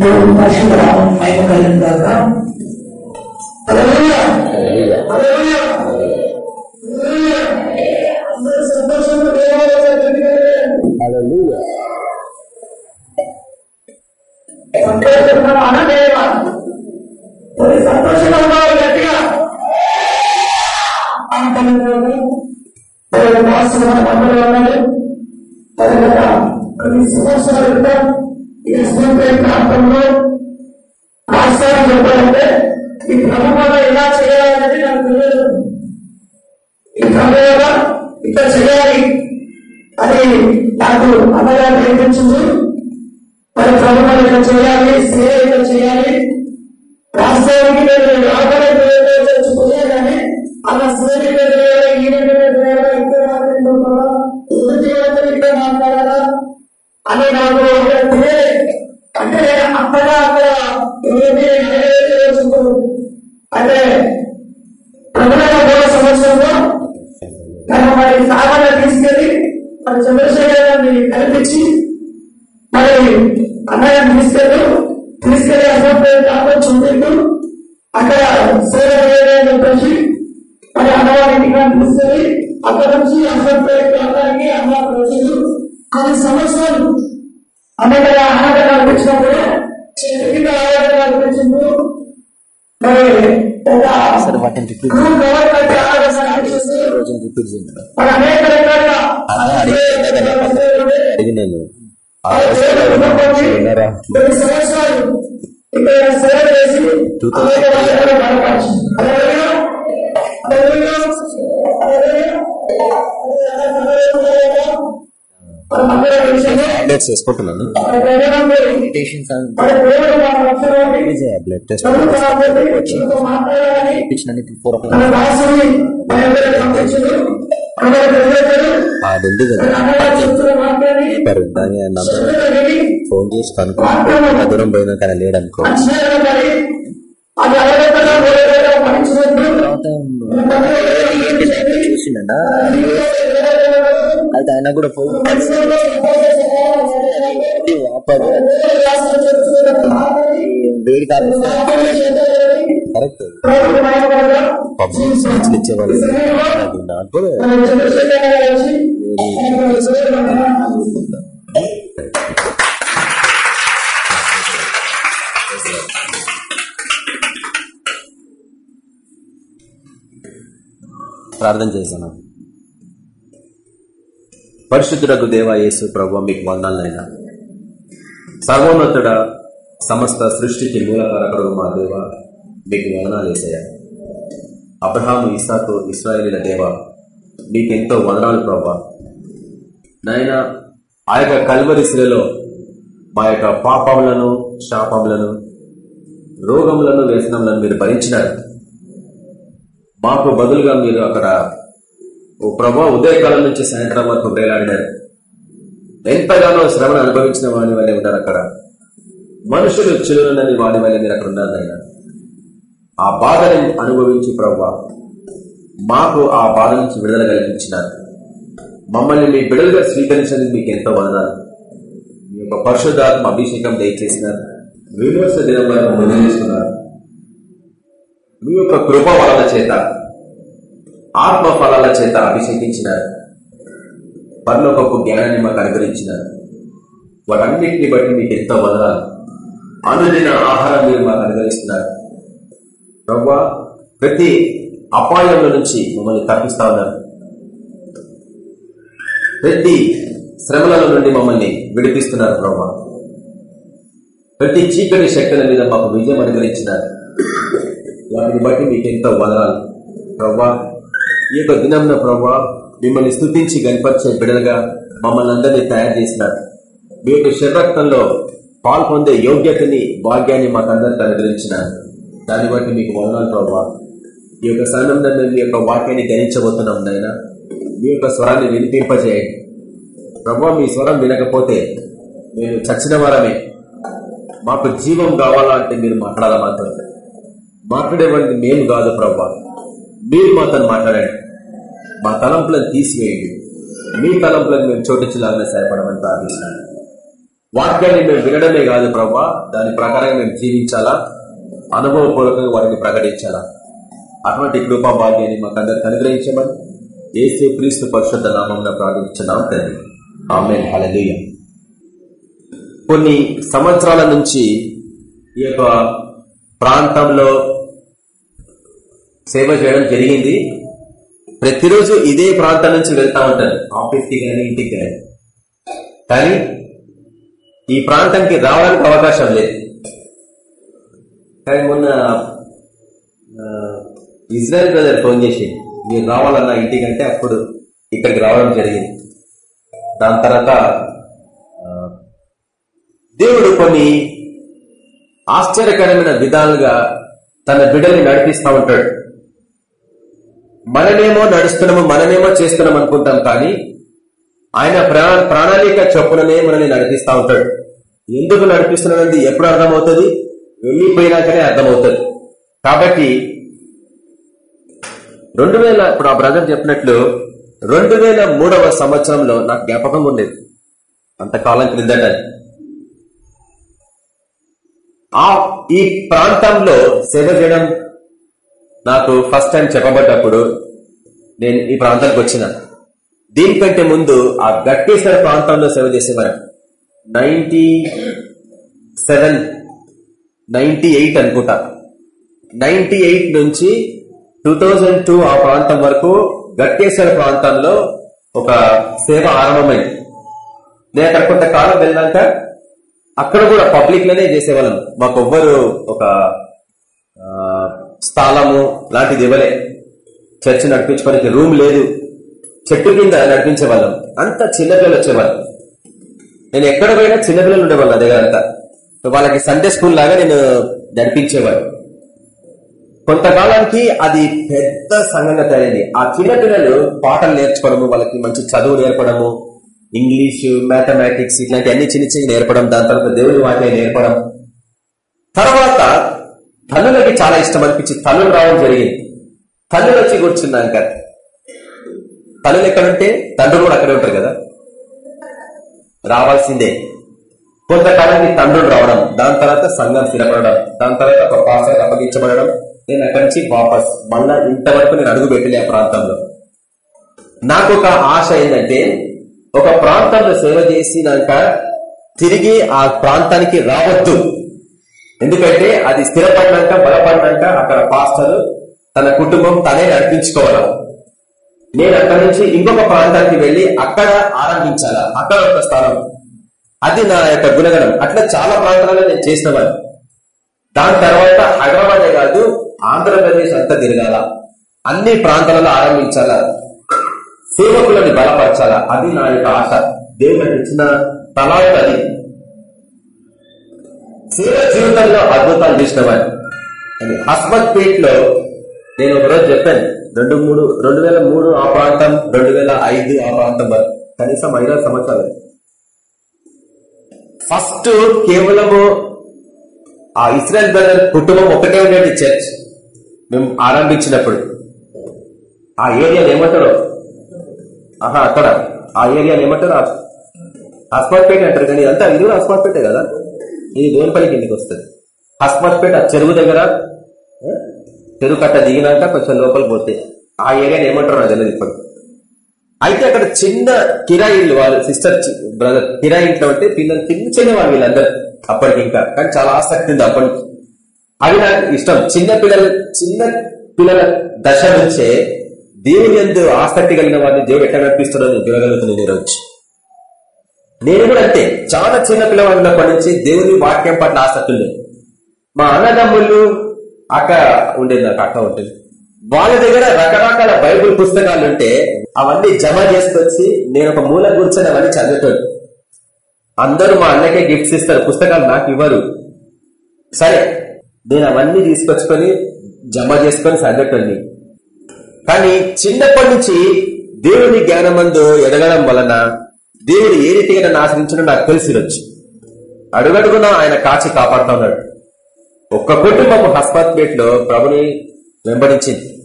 దేవుడు పరిశుద్ధ రామం మహిమ కలిగిన కాక హల్లెలూయా. హల్లెలూయా. హల్లెలూయా. అందరూ సంతోషంగా దేవాలయాలు కట్టుకోండి. సంతోషంగా అనదేవా మరి సంతోషంగా ఉండాలి గట్టిగా అంతలోనే దేవుడు మాసం మన మధ్యలో ఉన్నాడు తర్వాత ఈ శ్రీపేట ప్రాంతంలో రాష్ట్రాలు చెప్పాలంటే ఈ ప్రభుత్వం ఎలా చేయాలనేది నాకు తెలియదు. ఈ క్రమేణ ఇట్లా చేయాలి అని నాకు అన్నగారు ప్రయత్నించింది మరి ప్రభుత్వం ఇట్లా చేయాలి సేవ ఇట్లా చేయాలి. రాష్ట్రానికి నేను ఆకలి చచ్చిపోయా కానీ అలా సూర్యుడి మీద ఎదురయ్యారా ఈయన ఎదురయ్యారా ఇక్కడ మాట్లాడుతున్నారా ఎందుకు చేయాలి ఇక్కడ మాట్లాడాలా అని నాకు తెలియదు అంటే అక్కడ అక్కడ అంటే ప్రజల మూడు సంవత్సరంలో నన్ను మరి సాగర తీసుకెళ్ళి మరి చంద్రశేఖర్ గారిని కల్పించి మరి అన్నయ్య తీసుకెళ్ళు తీసుకెళ్ళి అసలు కాకపోతే అక్కడ సేవ చేయాలని చెప్పేసి మరి అన్నవారి ఇంటికి తీసుకెళ్ళి అక్కడ నుంచి అసలు కావడానికి అన్న రోజులు కొన్ని సంవత్సరాలు అనేక ఆహారం కల్పించినప్పుడు కింద ఆహారం కల్పించినప్పుడు మరి ఒక సరే వాటిని రిపీట్ రోజున రిపీట్ చేయండి. అడిగి నేను. ఆ ఆ సేవ ఉన్నప్పటికీ విన్నారా? కొన్ని సంవత్సరాలు ఇక్కడ సేవ చేసి Two thousand అనేక వర్గాలు బలపరిచింది. హల్లెలూయా. హల్లెలూయా. హల్లెలూయా. హల్లెలూయా. మనమందరం విషయంలో టాబ్లెట్స్ వేసుకుంటున్నాను మన ప్రేమ ఉంది. మెడిటేషన్స్ మన దేవుడు మన రక్షణలోకి బ్లడ్ టెస్ట్ అది ఉంది కదా ఫోన్ చేసి కనుక్కో దూరం పోయినా కానీ లేడనుకో తర్వాత చూసిండ అది ఆయన కూడా పోయి. వేడి కాదు కరెక్ట్. పబ్లిక్ ఇచ్చేవాళ్ళు. అది నాకు ప్రార్థన చేశాను. పరిశుద్ధులకు దేవ యేసు ప్రభు మీకు వందాలైనా సర్వోన్నతుడ సమస్త సృష్టికి మూలకారకుడు మా దేవ మీకు వదనాలు వేసాయా అబ్రహాము ఇసాకు ఇస్రాయలీల దేవ మీకెంతో వదనాలు ప్రభా. నాయన ఆ యొక్క కల్వరి శిలలో మా యొక్క పాపములను శాపములను రోగములను వ్యసనములను మీరు భరించినారు. మాకు బదులుగా మీరు అక్కడ ఓ ప్రభా ఉదయకాలం నుంచి సాయంత్రం వరకు వేలాడినారు ఎంతగానో శ్రమను అనుభవించిన వాడి వల్లే ఉన్నారు అక్కడ. మనుషులు చిలునని వాడి వల్లే మీరు అక్కడ ఉన్నారు నాయన. ఆ బాధని అనుభవించి ప్రభా మాకు ఆ బాధ నుంచి విడుదల కల్పించినారు. మమ్మల్ని మీ బిడలుగా స్వీకరించడానికి మీకు ఎంతో వదనాలు. మీ యొక్క పరిశుద్ధాత్మ అభిషేకం దయచేసినారు. విమర్శ దినం వరకు ముందుకున్నారు మీ యొక్క కృప వలన చేత ఆత్మ ఫలాల చేత అభిషేకించినారు. పర్లోకపు జ్ఞానాన్ని మాకు అనుగ్రహించినారు. వాటన్నిటిని బట్టి మీకు ఎంతో వదనాలు. అనుదిన ఆహారం మీరు మాకు అనుగ్రహిస్తున్నారు. ప్రభా ప్రతి అపాయంలో నుంచి మమ్మల్ని తప్పిస్తా ఉన్నారు. ప్రతి శ్రమల నుండి మమ్మల్ని విడిపిస్తున్నారు ప్రభా. ప్రతి చీకటి శక్తుల మీద మాకు విజయం అనుగ్రహించినారు. వాటిని బట్టి మీకు ఎంతో వదనాలు. ప్రభా ఈ యొక్క దినంన ప్రభా మిమ్మల్ని స్థుతించి గనిపరిచే బిడలుగా మమ్మల్ని అందరినీ తయారు చేసినారు. మీ యొక్క శరీరక్తంలో పాల్పొందే యోగ్యతని భాగ్యాన్ని మాకు అందరికి అనుగ్రహించినారు. దాన్ని బట్టి మీకు వదనాలు ప్రభావ ఈ యొక్క సమయంలో మేము మీ యొక్క వాక్యాన్ని ధరించబోతున్నాం నాయన. మీ యొక్క స్వరాన్ని వినిపింపజేయండి. ప్రభావ మీ స్వరం వినకపోతే మేము చచ్చిన వారమే. మాకు జీవం కావాలా అంటే మీరు మాట్లాడాలా మాత్రం మాట్లాడేవాడిని మేము కాదు ప్రభా. మీరు మాతో మాట్లాడండి. మా తలంపులను తీసివేయండి. మీ తలంపులను మేము చోటించలాగానే సహాయపడమని ప్రార్థిస్తున్నాను వాక్యాన్ని మేము వినడమే కాదు ప్రభా దాని ప్రకారంగా మేము జీవించాలా? అనుభవపూర్వకంగా వాటిని ప్రకటించాలా? అటువంటి కృపా భాగ్యాన్ని మాకు అందరికి అనుగ్రహించమని ఏసే క్రీస్తు పరిశుద్ధ నామం ప్రార్థించున్నాం తండ్రి. ఆమె హలలీయ కొన్ని సంవత్సరాల నుంచి ఈ యొక్క ప్రాంతంలో సేవ చేయడం జరిగింది. ప్రతిరోజు ఇదే ప్రాంతం నుంచి వెళ్తా ఉంటాను ఆఫీస్కి కానీ ఇంటికి కానీ కానీ ఈ ప్రాంతానికి రావడానికి అవకాశం లేదు. కానీ మొన్న ఇజ్రాయల్ బ్రదర్ ఫోన్ చేసి మీరు రావాలన్న ఇంటికంటే అప్పుడు ఇక్కడికి రావడం జరిగింది. దాని తర్వాత దేవుడు కొన్ని ఆశ్చర్యకరమైన విధాలుగా తన బిడ్డల్ని నడిపిస్తూ ఉంటాడు. మనమేమో నడుస్తున్నాము మనమేమో చేస్తున్నాం అనుకుంటాం కానీ ఆయన ప్రా- ప్రణాళిక చొప్పుననే మనల్ని నడిపిస్తా ఉంటాడు. ఎందుకు నడిపిస్తున్నానంది ఎప్పుడు అర్థమవుతుంది? వెళ్ళిపోయినాకనే అర్థమవుతుంది. కాబట్టి రెండు వేల ఇప్పుడు ఆ బ్రదర్ చెప్పినట్లు రెండు వేల మూడవ సంవత్సరంలో నాకు జ్ఞాపకం ఉండేది. అంతకాలం క్రిందట. ఆ ఈ ప్రాంతంలో సేవ చేయడం నాకు ఫస్ట్ టైం చెప్పబడ్డప్పుడు నేను ఈ ప్రాంతానికి వచ్చిన. దీనికంటే ముందు ఆ గట్టేశ్వర ప్రాంతంలో సేవ చేసేవారు. నైన్టీ సెవెన్ నైన్టీ ఎయిట్ అనుకుంటా. నైన్టీ ఎయిట్ నుంచి టూ థౌజండ్ టూ ఆ ప్రాంతం వరకు గట్టేశ్వర ప్రాంతంలో ఒక సేవ ఆరంభమైంది. నేను అక్కడ కొంతకాలం వెళ్ళాక అక్కడ కూడా పబ్లిక్లోనే చేసేవాళ్ళం. మాకు ఎవ్వరు ఒక స్థలము లాంటిది ఇవ్వలే. చర్చ్ నడిపించుకోనికి రూమ్ లేదు. చెట్టు కింద నడిపించే వాళ్ళం అంత చిన్నపిల్లలు వచ్చేవాళ్ళం. నేను ఎక్కడ పోయినా చిన్నపిల్లలు ఉండేవాళ్ళు అదే అంతా వాళ్ళకి సండే స్కూల్ లాగా నేను నడిపించేవాడు. కొంతకాలానికి అది పెద్ద సంఘంగా తయారైంది ఆ చిన్నపిల్లలు పాటలు నేర్చుకోవడము వాళ్ళకి మంచి చదువు నేర్పడము ఇంగ్లీషు మ్యాథమెటిక్స్ ఇట్లాంటి అన్ని చిన్న చిన్న నేర్పడం దాని తర్వాత దేవుని వాటిని నేర్పడం. తర్వాత తల్లులకి చాలా ఇష్టం అనిపించి తల్లులు రావడం జరిగింది. తల్లులు వచ్చి కూర్చున్నాక తల్లులు ఎక్కడుంటే తండ్రులు కూడా అక్కడే ఉంటారు కదా. రావాల్సిందే. కొంతకాలానికి తండ్రులు రావడం దాని తర్వాత సంఘం స్థిరపడడం దాని తర్వాత ఒక పాసర్ అప్పగించబడడం నేను అక్కడి నుంచి వాపస్ మళ్ళా ఇంతవరకు నేను అడుగు పెట్టలే ఆ ప్రాంతంలో. నాకు ఒక ఆశ ఏంటంటే ఒక ప్రాంతంలో సేవ చేసినాక తిరిగి ఆ ప్రాంతానికి రావద్దు. ఎందుకంటే అది స్థిరపడినాక బలపడినాక అక్కడ పాస్టర్ తన కుటుంబం తనే నడిపించుకోవాలి. నేను అక్కడ నుంచి ఇంకొక ప్రాంతానికి వెళ్ళి అక్కడ ఆరంభించాలా? అక్కడ ఒక స్థానం అది నా యొక్క గుణగణం. అట్లా చాలా ప్రాంతాలలో నేను చేసిన దాని తర్వాత హైదరాబాదే కాదు ఆంధ్రప్రదేశ్ అంతా తిరగాల. అన్ని ప్రాంతాలలో ఆరంభించాలా? సేవకులను బలపరచాలా? అది నా యొక్క ఆశ. దేవుడు ఇచ్చిన తలాంత అది సేవ జీవితంలో అద్భుతాలు చూసిన అని హస్మత్ పీట్లో నేను ఒకరోజు చెప్పాను రెండు మూడు రెండు వేల మూడు ఆ ప్రాంతం రెండు వేల ఐదు ఆ ప్రాంతం వరకు కనీసం ఐదారు సంవత్సరాలు. ఫస్ట్ కేవలము ఆ ఇస్రాయల్ బ్రదర్ కుటుంబం ఒకటే ఉండేది చర్చ్. మేము ఆరంభించినప్పుడు. ఆ ఏరియాలు ఏమంటారు? ఆహా అక్కడ. ఆ ఏరియాలు ఏమంటారు? హస్మత్పేట అంటారు కానీ అంతా ఇది కూడా హస్మత్పేటే కదా? ఇది దోన్పల్లి కిందకి వస్తుంది? హస్మత్పేట చెరువు దగ్గర చెరువు కట్ట దిగినాక కొంచెం లోపల పోతే ఆ ఏరియాని ఏమంటారు నాకు తెలియదు ఇప్పుడు అయితే అక్కడ చిన్న కిరాయి ఇల్లు వాళ్ళు సిస్టర్ బ్రదర్ కిరాయి ఇంట్లో అంటే పిల్లలు చిన్న చిన్న వాళ్ళు వీళ్ళందరూ అప్పటికి ఇంకా. కానీ చాలా ఆసక్తి ఉంది అప్పటికి అవి నాకు ఇష్టం. చిన్న పిల్లల చిన్న పిల్లల దశ నుంచే దేవుని ఎందు ఆసక్తి కలిగిన వారిని దేవుడు ఎట్లా నడిపిస్తాడో నేను చూడగలుగుతున్నాను ఈరోజు. నేను కూడా అంతే. చాలా చిన్న పిల్లవాడు ఉన్నప్పటి నుంచి దేవుని వాక్యం పట్ల ఆసక్తి మా అన్నదమ్ములు అక్క ఉండేది నాకు అక్క ఉంటుంది వాళ్ళ దగ్గర రకరకాల బైబిల్ పుస్తకాలు ఉంటే అవన్నీ జమ చేసుకొచ్చి నేను ఒక మూల కూర్చొని అవన్నీ చదువుతాడు అందరూ మా అన్నకే గిఫ్ట్స్ ఇస్తారు పుస్తకాలు నాకు ఇవ్వరు. సరే నేను అవన్నీ తీసుకొచ్చుకొని జమ చేసుకొని చదివేటోడిని. కానీ చిన్నప్పటి నుంచి దేవుని జ్ఞానమందు ఎదగడం వలన దేవుడు ఏ రీతిగా నన్ను ఆశ్రయించడం నాకు వచ్చి అడుగడుగున ఆయన కాచి కాపాడుతా ఉన్నాడు. ఒక్క కుటుంబం హస్పత్పేట్లో ప్రభుని వెంబడించింది.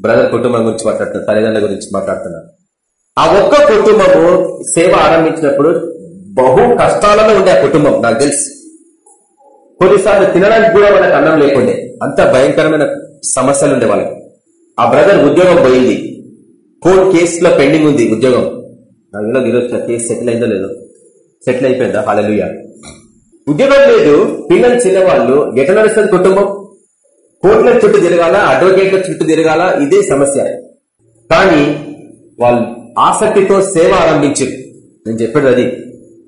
బ్రదర్ కుటుంబం గురించి మాట్లాడుతున్నా తల్లిదండ్రుల గురించి మాట్లాడుతున్నా. ఆ ఒక్క కుటుంబము సేవ ఆరంభించినప్పుడు బహు కష్టాలలో ఉండే ఆ కుటుంబం నాకు తెలుసు. కొన్నిసార్లు తినడానికి కూడా వాళ్ళకి అన్నం లేకుండే అంత భయంకరమైన సమస్యలు ఉండే వాళ్ళకి. ఆ బ్రదర్ ఉద్యోగం పోయింది. కోర్టు కేసులో పెండింగ్ ఉంది ఉద్యోగం. నాకు తెలియదు ఈరోజు కేసు సెటిల్ అయిందో లేదో? సెటిల్ అయిపోయిందా? హాలలుయ ఉద్యోగం లేదు పిల్లలు చిన్నవాళ్ళు ఎట నడుస్తుంది కుటుంబం? కోర్టుల చుట్టూ తిరగాల? అడ్వకేట్ల చుట్టూ తిరగాల? ఇదే సమస్య. కానీ వాళ్ళు ఆసక్తితో సేవ ఆరంభించారు. నేను చెప్పాడు అది.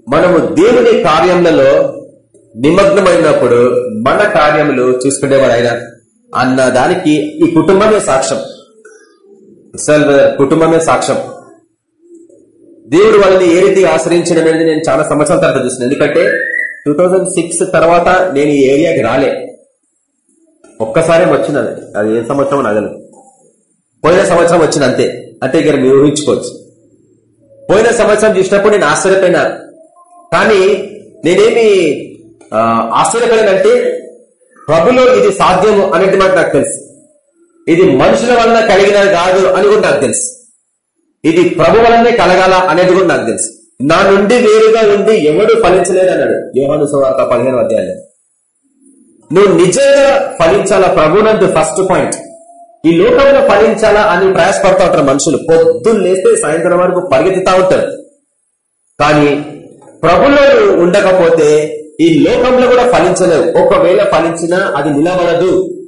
మనము దేవుని కార్యములలో నిమగ్నమైనప్పుడు మన కార్యములు చూసుకునేవాడు ఆయన అన్న దానికి ఈ కుటుంబమే సాక్ష్యం. ఇస్రాయల్ కుటుంబమే సాక్ష్యం. దేవుడు వాళ్ళని ఏ రీతిగా ఆశ్రయించడం అనేది నేను చాలా సంవత్సరాల తర్వాత చూసిన ఎందుకంటే టూ తర్వాత నేను ఈ ఏరియాకి రాలే. ఒక్కసారే వచ్చినది అది. ఏ సంవత్సరం నగలు పోయిన సంవత్సరం వచ్చింది అంతే. అంతే ఇక్కడ మీరు ఊహించుకోవచ్చు. పోయిన సంవత్సరం చూసినప్పుడు నేను ఆశ్చర్యపోయినా. కానీ నేనేమి ఆశ్చర్యపోయినంటే ప్రభులో ఇది సాధ్యము అనేది నాకు తెలుసు. ఇది మనుషుల వలన కలిగినది కాదు అని కూడా నాకు తెలుసు. ఇది ప్రభు వలనే కలగాల అనేది కూడా నాకు తెలుసు. నా నుండి వేరుగా ఉండి ఎవడు ఫలించలేదు అన్నాడు యోహాను సువార్త పదిహేను అధ్యాయులు. నువ్వు నిజంగా ఫలించాలా ప్రభునందు ఫస్ట్ పాయింట్ ఈ లోకంలో ఫలించాలా అని ప్రయాసపడతా ఉంటారు మనుషులు. పొద్దున్న లేస్తే సాయంత్రం వరకు పరిగెత్తుతా ఉంటారు. కానీ ప్రభులో ఉండకపోతే ఈ లోకంలో కూడా ఫలించలేవు. ఒకవేళ ఫలించినా అది నిలబడదు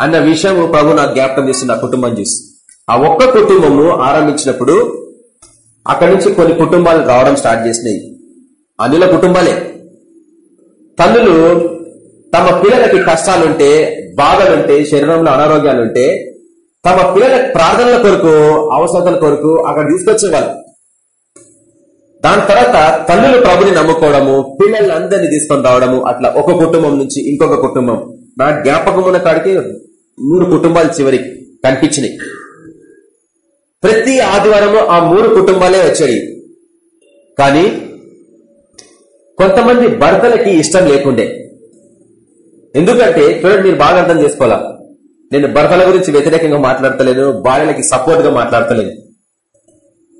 అన్న విషయం ప్రభు నాకు జ్ఞాపకం చేస్తుంది నా కుటుంబం చూసి. ఆ ఒక్క కుటుంబము ఆరంభించినప్పుడు అక్కడి నుంచి కొన్ని కుటుంబాలు రావడం స్టార్ట్ చేసినాయి. అందులో కుటుంబాలే. తల్లులు తమ పిల్లలకి కష్టాలుంటే బాధలుంటే శరీరంలో అనారోగ్యాలుంటే తమ పిల్లల ప్రార్థనల కొరకు అవసరాల కొరకు అక్కడ తీసుకొచ్చేవాళ్ళు దాని తర్వాత తల్లులు ప్రభుని నమ్ముకోవడము పిల్లలందరినీ తీసుకొని రావడము అట్లా ఒక కుటుంబం నుంచి ఇంకొక కుటుంబం. నా జ్ఞాపకం ఉన్న కాడికి మూడు కుటుంబాలు చివరికి కనిపించినాయి. ప్రతి ఆదివారము ఆ మూడు కుటుంబాలే వచ్చాయి కానీ కొంతమంది భర్తలకి ఇష్టం లేకుండే. ఎందుకంటే చూడండి మీరు బాగా అర్థం చేసుకోవాలా? నేను భర్తల గురించి వ్యతిరేకంగా మాట్లాడతలేను భార్యలకి సపోర్ట్గా మాట్లాడతలేను.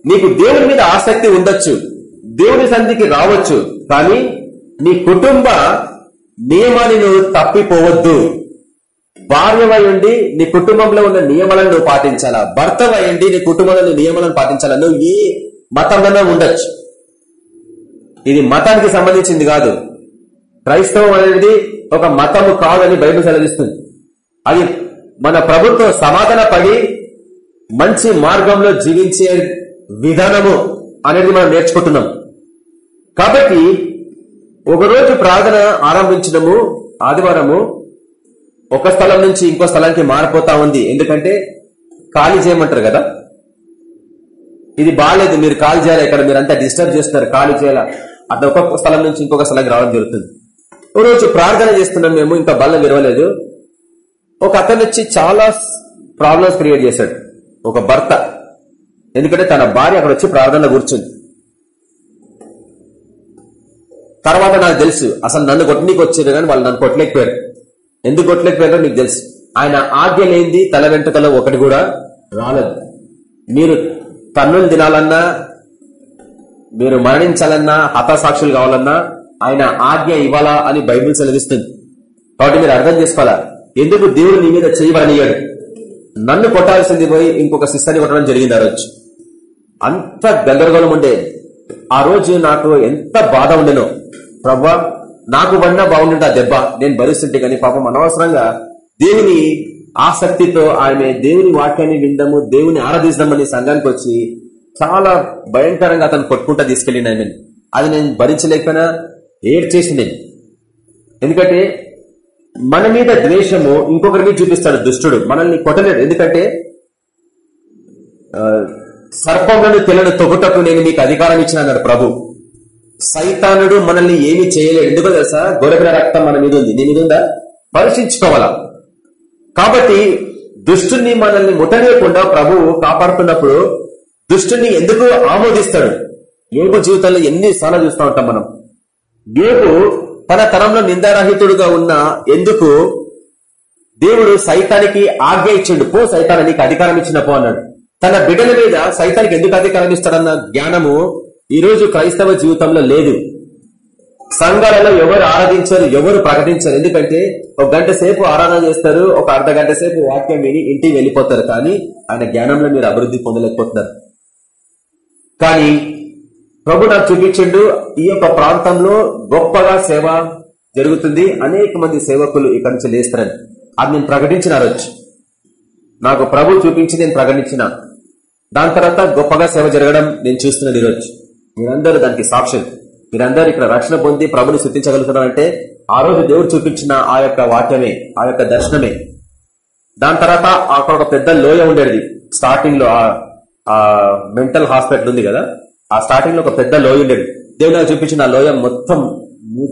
నీకు దేవుడి మీద ఆసక్తి ఉండొచ్చు దేవుని సంధికి రావచ్చు కానీ నీ కుటుంబ నియమాన్ని నువ్వు తప్పిపోవద్దు. భార్య నీ కుటుంబంలో ఉన్న నియమాలను నువ్వు పాటించాలా? భర్త అయ్యండి నీ కుటుంబంలో నియమాలను పాటించాలా? నువ్వు ఏ మతంలోనే ఉండొచ్చు. ఇది మతానికి సంబంధించింది కాదు. క్రైస్తవం అనేది ఒక మతము కాదని బైబిల్ సెలవిస్తుంది. అది మన ప్రభుత్వం సమాధాన పడి మంచి మార్గంలో జీవించే విధానము అనేది మనం నేర్చుకుంటున్నాం. కాబట్టి ఒకరోజు ప్రార్థన ఆరంభించడము ఆదివారము ఒక స్థలం నుంచి ఇంకో స్థలానికి మారిపోతా ఉంది. ఎందుకంటే ఖాళీ చేయమంటారు కదా? ఇది బాగాలేదు మీరు ఖాళీ చేయాలి ఇక్కడ మీరు అంతా డిస్టర్బ్ చేస్తున్నారు ఖాళీ చేయాలా? అట్లా ఒక్కొక్క స్థలం నుంచి ఇంకొక స్థలానికి రావడం జరుగుతుంది. ఓ రోజు ప్రార్థన చేస్తున్నాం మేము ఇంకా బల్ల విరవలేదు. ఒక అతను వచ్చి చాలా ప్రాబ్లమ్స్ క్రియేట్ చేశాడు. ఒక భర్త. ఎందుకంటే తన భార్య అక్కడ వచ్చి ప్రార్థన కూర్చుంది. తర్వాత నాకు తెలుసు అసలు నన్ను కొట్టనీకి వచ్చేది కానీ వాళ్ళు నన్ను కొట్టలేకపోయారు. ఎందుకు కొట్టలేకపోయారో నీకు తెలుసు. ఆయన ఆజ్ఞ లేనిది తల వెంట్రుకలో ఒకటి కూడా రాలేదు. మీరు తన్నులు తినాలన్నా మీరు మరణించాలన్నా హతాసాక్షులు కావాలన్నా ఆయన ఆజ్ఞ ఇవ్వాలా అని బైబిల్ సెలవిస్తుంది. కాబట్టి మీరు అర్థం చేసుకోవాలా? ఎందుకు దేవుడు నీ మీద చేయబడనియాడు నన్ను కొట్టాల్సింది పోయి ఇంకొక సిస్టర్ని కొట్టడం జరిగింది ఆ రోజు. అంత గందరగోళం ఉండే. ఆ రోజు నాకు ఎంత బాధ ఉండేనో. ప్రభా నాకు పడినా బాగుండే ఆ దెబ్బ? నేను భరిస్తుంటే కానీ పాపం అనవసరంగా దేవుని ఆసక్తితో ఆమె దేవుని వాక్యాన్ని విందాము దేవుని ఆరాధిస్తామని సంఘానికి వచ్చి చాలా భయంకరంగా అతను కొట్టుకుంటా తీసుకెళ్ళిన ఆమె అది నేను భరించలేకపోయినా ఏడ్ చేసి నేను ఎందుకంటే మన మీద ద్వేషము ఇంకొకరి మీద చూపిస్తాడు దుష్టుడు. మనల్ని కొట్టలేడు. ఎందుకంటే సర్పంలో తెల్లని తొగుటకు నేను మీకు అధికారం ఇచ్చిన అన్నాడు ప్రభు. సైతానుడు మనల్ని ఏమి చేయలేడు. ఎందుకో తెలుసా? గొరగల రక్తం మన మీద ఉంది. నీ మీద ఉందా? పరీక్షించుకోవాలా? కాబట్టి దుష్టుని మనల్ని ముట్టలేకుండా ప్రభువు కాపాడుతున్నప్పుడు దుష్టుని ఎందుకు ఆమోదిస్తాడు? యోగు జీవితంలో ఎన్ని సార్లు చూస్తూ ఉంటాం మనం. యోగు తన తరంలో నిందారహితుడుగా ఉన్న ఎందుకు? దేవుడు సైతానికి ఆజ్ఞ ఇచ్చిండు. పో సైతానికి అధికారం ఇచ్చిన పో అన్నాడు. తన బిడ్డల మీద సైతానికి ఎందుకు అధికారం ఇస్తాడన్న జ్ఞానము ఈరోజు క్రైస్తవ జీవితంలో లేదు. సంఘాలలో ఎవరు ఆరాధించరు ఎవరు ప్రకటించరు. ఎందుకంటే ఒక గంట సేపు ఆరాధన చేస్తారు ఒక అర్ధ గంట సేపు వాక్యం విని ఇంటికి వెళ్ళిపోతారు కానీ ఆయన జ్ఞానంలో మీరు అభివృద్ధి పొందలేకపోతున్నారు. కానీ ప్రభు నాకు చూపించిండు ఈ యొక్క ప్రాంతంలో గొప్పగా సేవ జరుగుతుంది. అనేక మంది సేవకులు ఇక్కడ నుంచి లేస్తారని. అది నేను ప్రకటించిన రోజు. నాకు ప్రభు చూపించి నేను ప్రకటించిన. దాని తర్వాత గొప్పగా సేవ జరగడం నేను చూస్తున్నాను ఈరోజు మీరందరూ దానికి సాక్షులు. మీరందరూ ఇక్కడ రక్షణ పొంది ప్రభుని శృతించగలుగుతున్నారంటే ఆ రోజు దేవుడు చూపించిన ఆ యొక్క వాక్యమే ఆ యొక్క దర్శనమే. దాని తర్వాత అక్కడ ఒక పెద్ద లోయ ఉండేది. స్టార్టింగ్లో ఆ మెంటల్ హాస్పిటల్ ఉంది కదా? ఆ స్టార్టింగ్లో ఒక పెద్ద లోయ ఉండేది. దేవుడు నాకు చూపించిన ఆ లోయ మొత్తం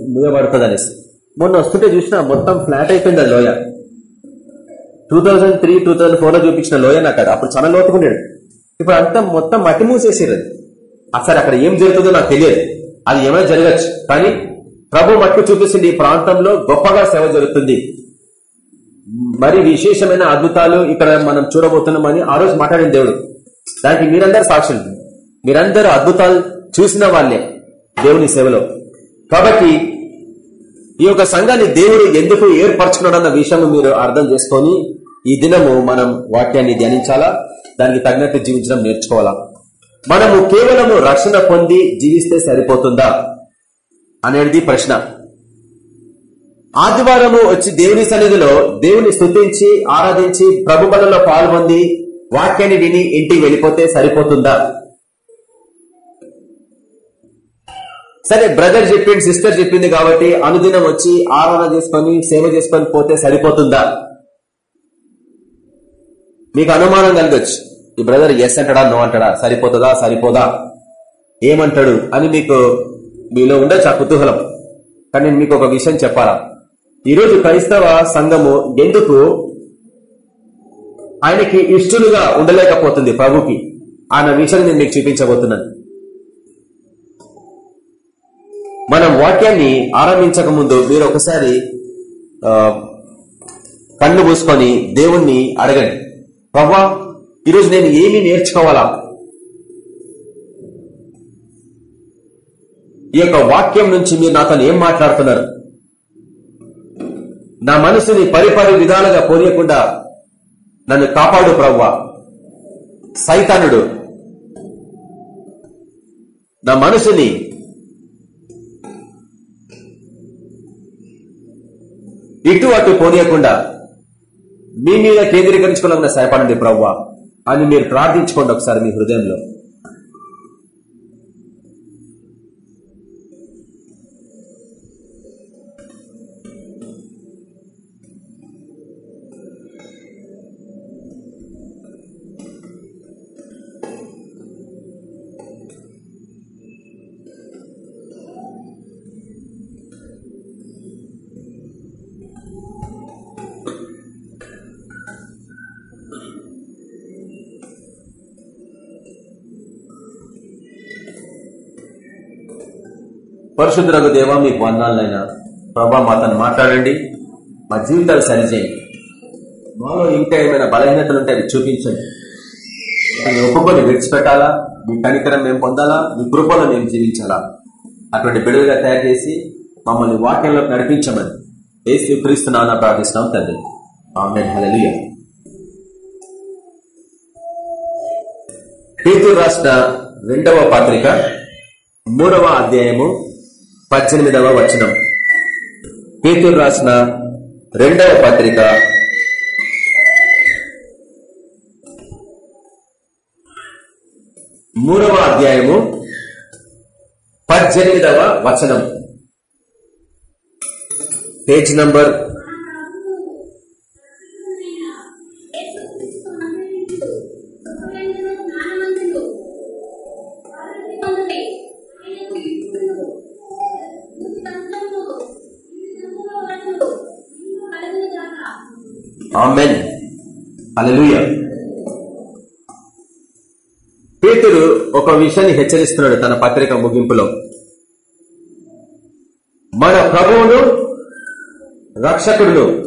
మూయబడుతుంది అనేసి. మొన్న వస్తుంటే చూసిన మొత్తం ఫ్లాట్ అయిపోయింది ఆ లోయ. Two thousand three two thousand ఫోర్లో చూపించిన లోయ నాకు అప్పుడు చాలా లోతుకుండేది ఇప్పుడు అంతా మొత్తం మట్టి మూసేసేది అసలు అక్కడ ఏం జరుగుతుందో నాకు తెలియదు. అది ఏమైనా జరగచ్చు. కానీ ప్రభు మట్టు చూపిస్తుంది ఈ ప్రాంతంలో గొప్పగా సేవ జరుగుతుంది. మరి విశేషమైన అద్భుతాలు ఇక్కడ మనం చూడబోతున్నామని ఆ రోజు మాట్లాడిన దేవుడు. దానికి మీరందరూ సాక్షులు. మీరందరూ అద్భుతాలు చూసిన వాళ్ళే దేవుని సేవలో. కాబట్టి ఈ యొక్క సంఘాన్ని దేవుడు ఎందుకు ఏర్పరచుకున్నాడన్న విషయం మీరు అర్థం చేసుకొని ఈ దినము మనం వాక్యాన్ని ధ్యానించాలా? దానికి తగినట్టు జీవించడం నేర్చుకోవాలా? మనము కేవలము రక్షణ పొంది జీవిస్తే సరిపోతుందా? అనేది ప్రశ్న. ఆదివారము వచ్చి దేవుని సన్నిధిలో దేవుని స్థుతించి ఆరాధించి ప్రభు బలలో పాల్గొంది వాక్యాన్ని విని ఇంటికి వెళ్ళిపోతే సరిపోతుందా? సరే బ్రదర్ చెప్పింది సిస్టర్ చెప్పింది కాబట్టి అనుదినం వచ్చి ఆరాధన చేసుకొని సేవ చేసుకొని పోతే సరిపోతుందా? మీకు అనుమానం కలగచ్చు. ఈ బ్రదర్ ఎస్ అంటాడా? నో అంటాడా? సరిపోతుందా? సరిపోదా? ఏమంటాడు? అని మీకు మీలో ఉండొచ్చు ఆ కుతూహలం. కానీ నేను మీకు ఒక విషయం చెప్పాలా? ఈరోజు క్రైస్తవ సంఘము ఎందుకు ఆయనకి ఇష్టలుగా ఉండలేకపోతుంది ప్రభుకి? ఆయన విషయాన్ని నేను మీకు చూపించబోతున్నాను. మనం వాక్యాన్ని ఆరంభించక ముందు మీరు ఒకసారి కళ్ళు మూసుకొని దేవుణ్ణి అడగండి. ప్రభా ఈరోజు నేను ఏమి నేర్చుకోవాలా? ఈ యొక్క వాక్యం నుంచి మీరు నాతో ఏం మాట్లాడుతున్నారు? నా మనసుని పరిపరి విధాలుగా పోనీయకుండా నన్ను కాపాడు ప్రవ్వా. సైతానుడు. నా మనసుని ఇటు అటు పోనీయకుండా మీ మీద కేంద్రీకరించుకోవాలని సహాయపడండి ప్రవ్వా. అని మీరు ప్రార్థించుకోండి ఒకసారి మీ హృదయంలో. పరిశుద్ధులకు దేవా మీకు వందాలైనా ప్రభా మాతను మాట్లాడండి. మా జీవితాలు సరిచేయండి. మాలో ఇంకా ఏమైనా బలహీనతలు ఉంటే అవి చూపించండి. ఒప్పుకొని విడిచిపెట్టాలా? మీ కనికరం మేము పొందాలా? మీ కృపలో మేము జీవించాలా? అటువంటి బిడులుగా తయారు చేసి మమ్మల్ని వాక్యంలో నడిపించమని ఏ స్వీకరిస్తున్నానా ప్రార్థిస్తున్నాం తండ్రి. ఆమె పేతూరు రాష్ట్ర రెండవ పత్రిక మూడవ అధ్యాయము పద్దెనిమిదవ వచనం. పేతూరు రాసిన రెండవ పత్రిక. మూడవ అధ్యాయము పద్దెనిమిదవ వచనం. Page number amen. అలలుయ పేతుడు ఒక విషయాన్ని హెచ్చరిస్తున్నాడు తన పత్రిక ముగింపులో. మన ప్రభువును రక్షకుడును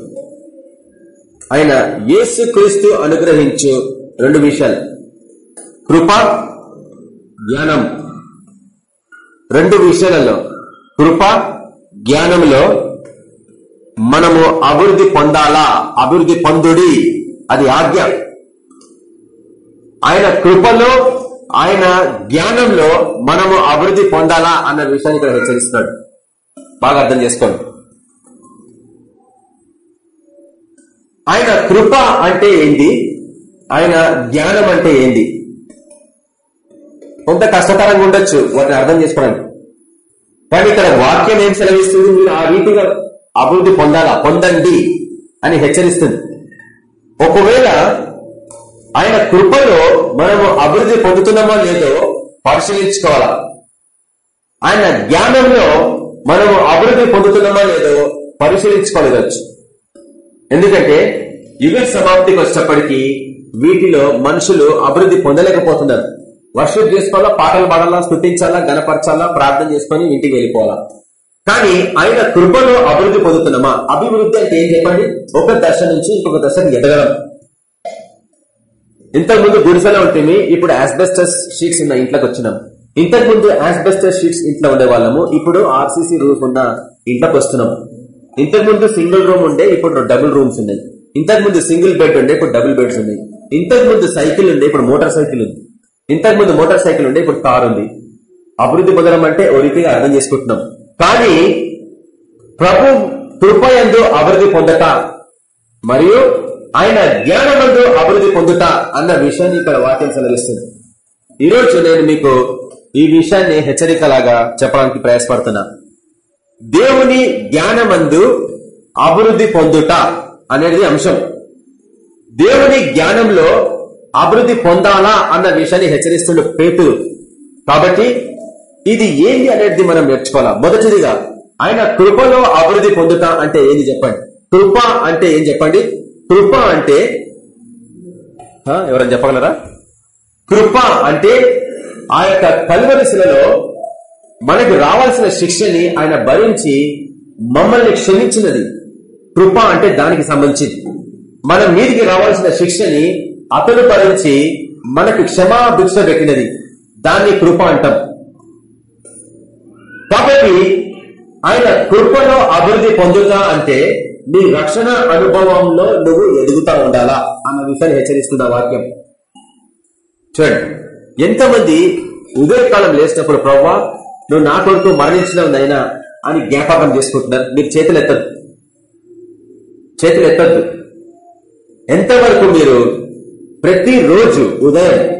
ఆయన యేసు క్రీస్తు అనుగ్రహించు రెండు విషయాలు. కృప జ్ఞానం. రెండు విషయాలలో కృప జ్ఞానంలో మనము అభివృద్ధి పొందాలా? అభివృద్ధి పొందుడి అది ఆజ్ఞ. ఆయన కృపలో ఆయన జ్ఞానంలో మనము అభివృద్ధి పొందాలా అన్న విషయాన్ని ఇక్కడ హెచ్చరిస్తున్నాడు. బాగా అర్థం చేసుకోండి. ఆయన కృప అంటే ఏంది? ఆయన జ్ఞానం అంటే ఏంది? కొంత కష్టతరంగా ఉండొచ్చు వాటిని అర్థం చేసుకోవడానికి. కానీ ఇక్కడ వాక్యం ఏం సెలవిస్తుంది? మీరు ఆ రీతిగా అభివృద్ధి పొందాలా? పొందండి అని హెచ్చరిస్తుంది. ఒకవేళ ఆయన కృపలో మనము అభివృద్ధి పొందుతున్నామో లేదో పరిశీలించుకోవాలా? ఆయన జ్ఞానంలో మనము అభివృద్ధి పొందుతున్నామా లేదో పరిశీలించుకోలేదచ్చు. ఎందుకంటే యుగ సమాప్తికి వచ్చేప్పటికీ వీటిలో మనుషులు అభివృద్ధి పొందలేకపోతున్నారు. వర్షం చేసుకోవాలా? పాటలు పాడాలా? స్థుతించాలా గనపరచాలా ప్రార్థన చేసుకొని ఇంటికి వెళ్ళిపోవాలా? కానీ ఆయన కృపలో అభివృద్ధి పొందుతున్నామా? అభివృద్ధి అంటే ఏం చెప్పండి? ఒక దశ నుంచి ఇంకొక దశకు ఎదగడం. ఇంతకు ముందు గుడిసెలో ఉంటుంది ఇప్పుడు ఆస్బెస్టస్ షీట్స్ ఉన్న ఇంట్లోకి వచ్చినాం. ఇంతకు ముందు ఆస్బెస్టస్ షీట్స్ ఇంట్లో ఉండే వాళ్ళము ఇప్పుడు ఆర్సీసీ రూఫ్ ఉన్న ఇంట్లోకి వస్తున్నాం. ఇంతకు ముందు సింగిల్ రూమ్ ఉండే ఇప్పుడు డబుల్ రూమ్స్ ఉన్నాయి. ఇంతకు ముందు సింగిల్ బెడ్ ఉండే ఇప్పుడు డబుల్ బెడ్స్ ఉన్నాయి. ఇంతకు ముందు సైకిల్ ఉండే ఇప్పుడు మోటార్ సైకిల్ ఉంది. ఇంతకు ముందు మోటార్ సైకిల్ ఉండే ఇప్పుడు కార్ ఉంది. అభివృద్ధి పొందడం అంటే ఓ రీతిగా అర్థం చేసుకుంటున్నాం. కానీ ప్రభు కృపయందు అభివృద్ధి పొందట మరియు ఆయన జ్ఞానమందు అభివృద్ధి పొందుట అన్న విషయాన్ని ఇక్కడ వాక్యం సెలవిస్తుంది. ఈరోజు నేను మీకు ఈ విషయాన్ని హెచ్చరికలాగా చెప్పడానికి ప్రయాసపడుతున్నా. దేవుని జ్ఞానమందు అభివృద్ధి పొందుట అనేది అంశం. దేవుని జ్ఞానంలో అభివృద్ధి పొందాలా అన్న విషయాన్ని హెచ్చరిస్తుండే పేతులు కాబట్టి ఇది ఏంది అనేది మనం నేర్చుకోవాలా? మొదటిదిగా ఆయన కృపలో అభివృద్ధి పొందుతా అంటే ఏంది చెప్పండి? కృప అంటే ఏం చెప్పండి? కృప అంటే ఎవరైనా చెప్పగలరా? కృప అంటే ఆ యొక్క కలువరిశిలలో మనకు రావాల్సిన శిక్షని ఆయన భరించి మమ్మల్ని క్షమించినది. కృప అంటే దానికి సంబంధించింది. మన మీదికి రావాల్సిన శిక్షని అతను భరించి మనకు క్షమాభిక్ష పెట్టినది. దాన్ని కృప అంటాం. కాబట్టి ఆయన కృపలో అభివృద్ధి పొందుతా అంటే నీ రక్షణ అనుభవంలో నువ్వు ఎదుగుతా ఉండాలా అన్న విషయాన్ని హెచ్చరిస్తున్న వాక్యం. చూడండి. ఎంతమంది ఉదయకాలం లేచినప్పుడు ప్రవ్వా నువ్వు నా కొడుకు మరణించినవు నైనా అని జ్ఞాపకం చేసుకుంటున్నారు. మీరు చేతులు ఎత్తద్దు. చేతులు ఎత్తద్దు. ఎంతవరకు మీరు ప్రతిరోజు ఉదయం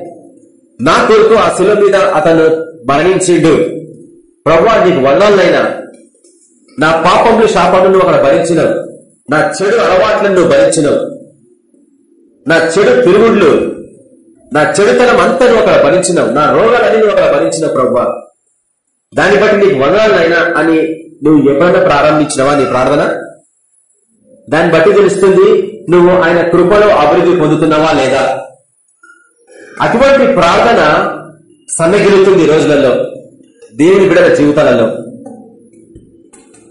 నా కొడుకు ఆ శిల మీద అతను మరణించిండు ప్రభు నీకు వందాలనైనా నా పాపములు శాపములు నువ్వు అక్కడ భరించినవు నా చెడు అలవాట్లను నువ్వు భరించినవు నా చెడు తిరుగుళ్ళు నా చెడుతనం అంతా నువ్వు అక్కడ భరించినావు. నా రోగాలన్నీ నువ్వు అక్కడ భరించినావు ప్రభు దాన్ని బట్టి నీకు వందనాలైనా అని నువ్వు ఎప్పుడైనా ప్రారంభించినవా నీ ప్రార్థన? దాన్ని బట్టి తెలుస్తుంది నువ్వు ఆయన కృపలో అభివృద్ధి పొందుతున్నావా లేదా? అటువంటి ప్రార్థన సన్నగిలుతుంది ఈ రోజులలో. దేవుని బిడల జీవితాలలో.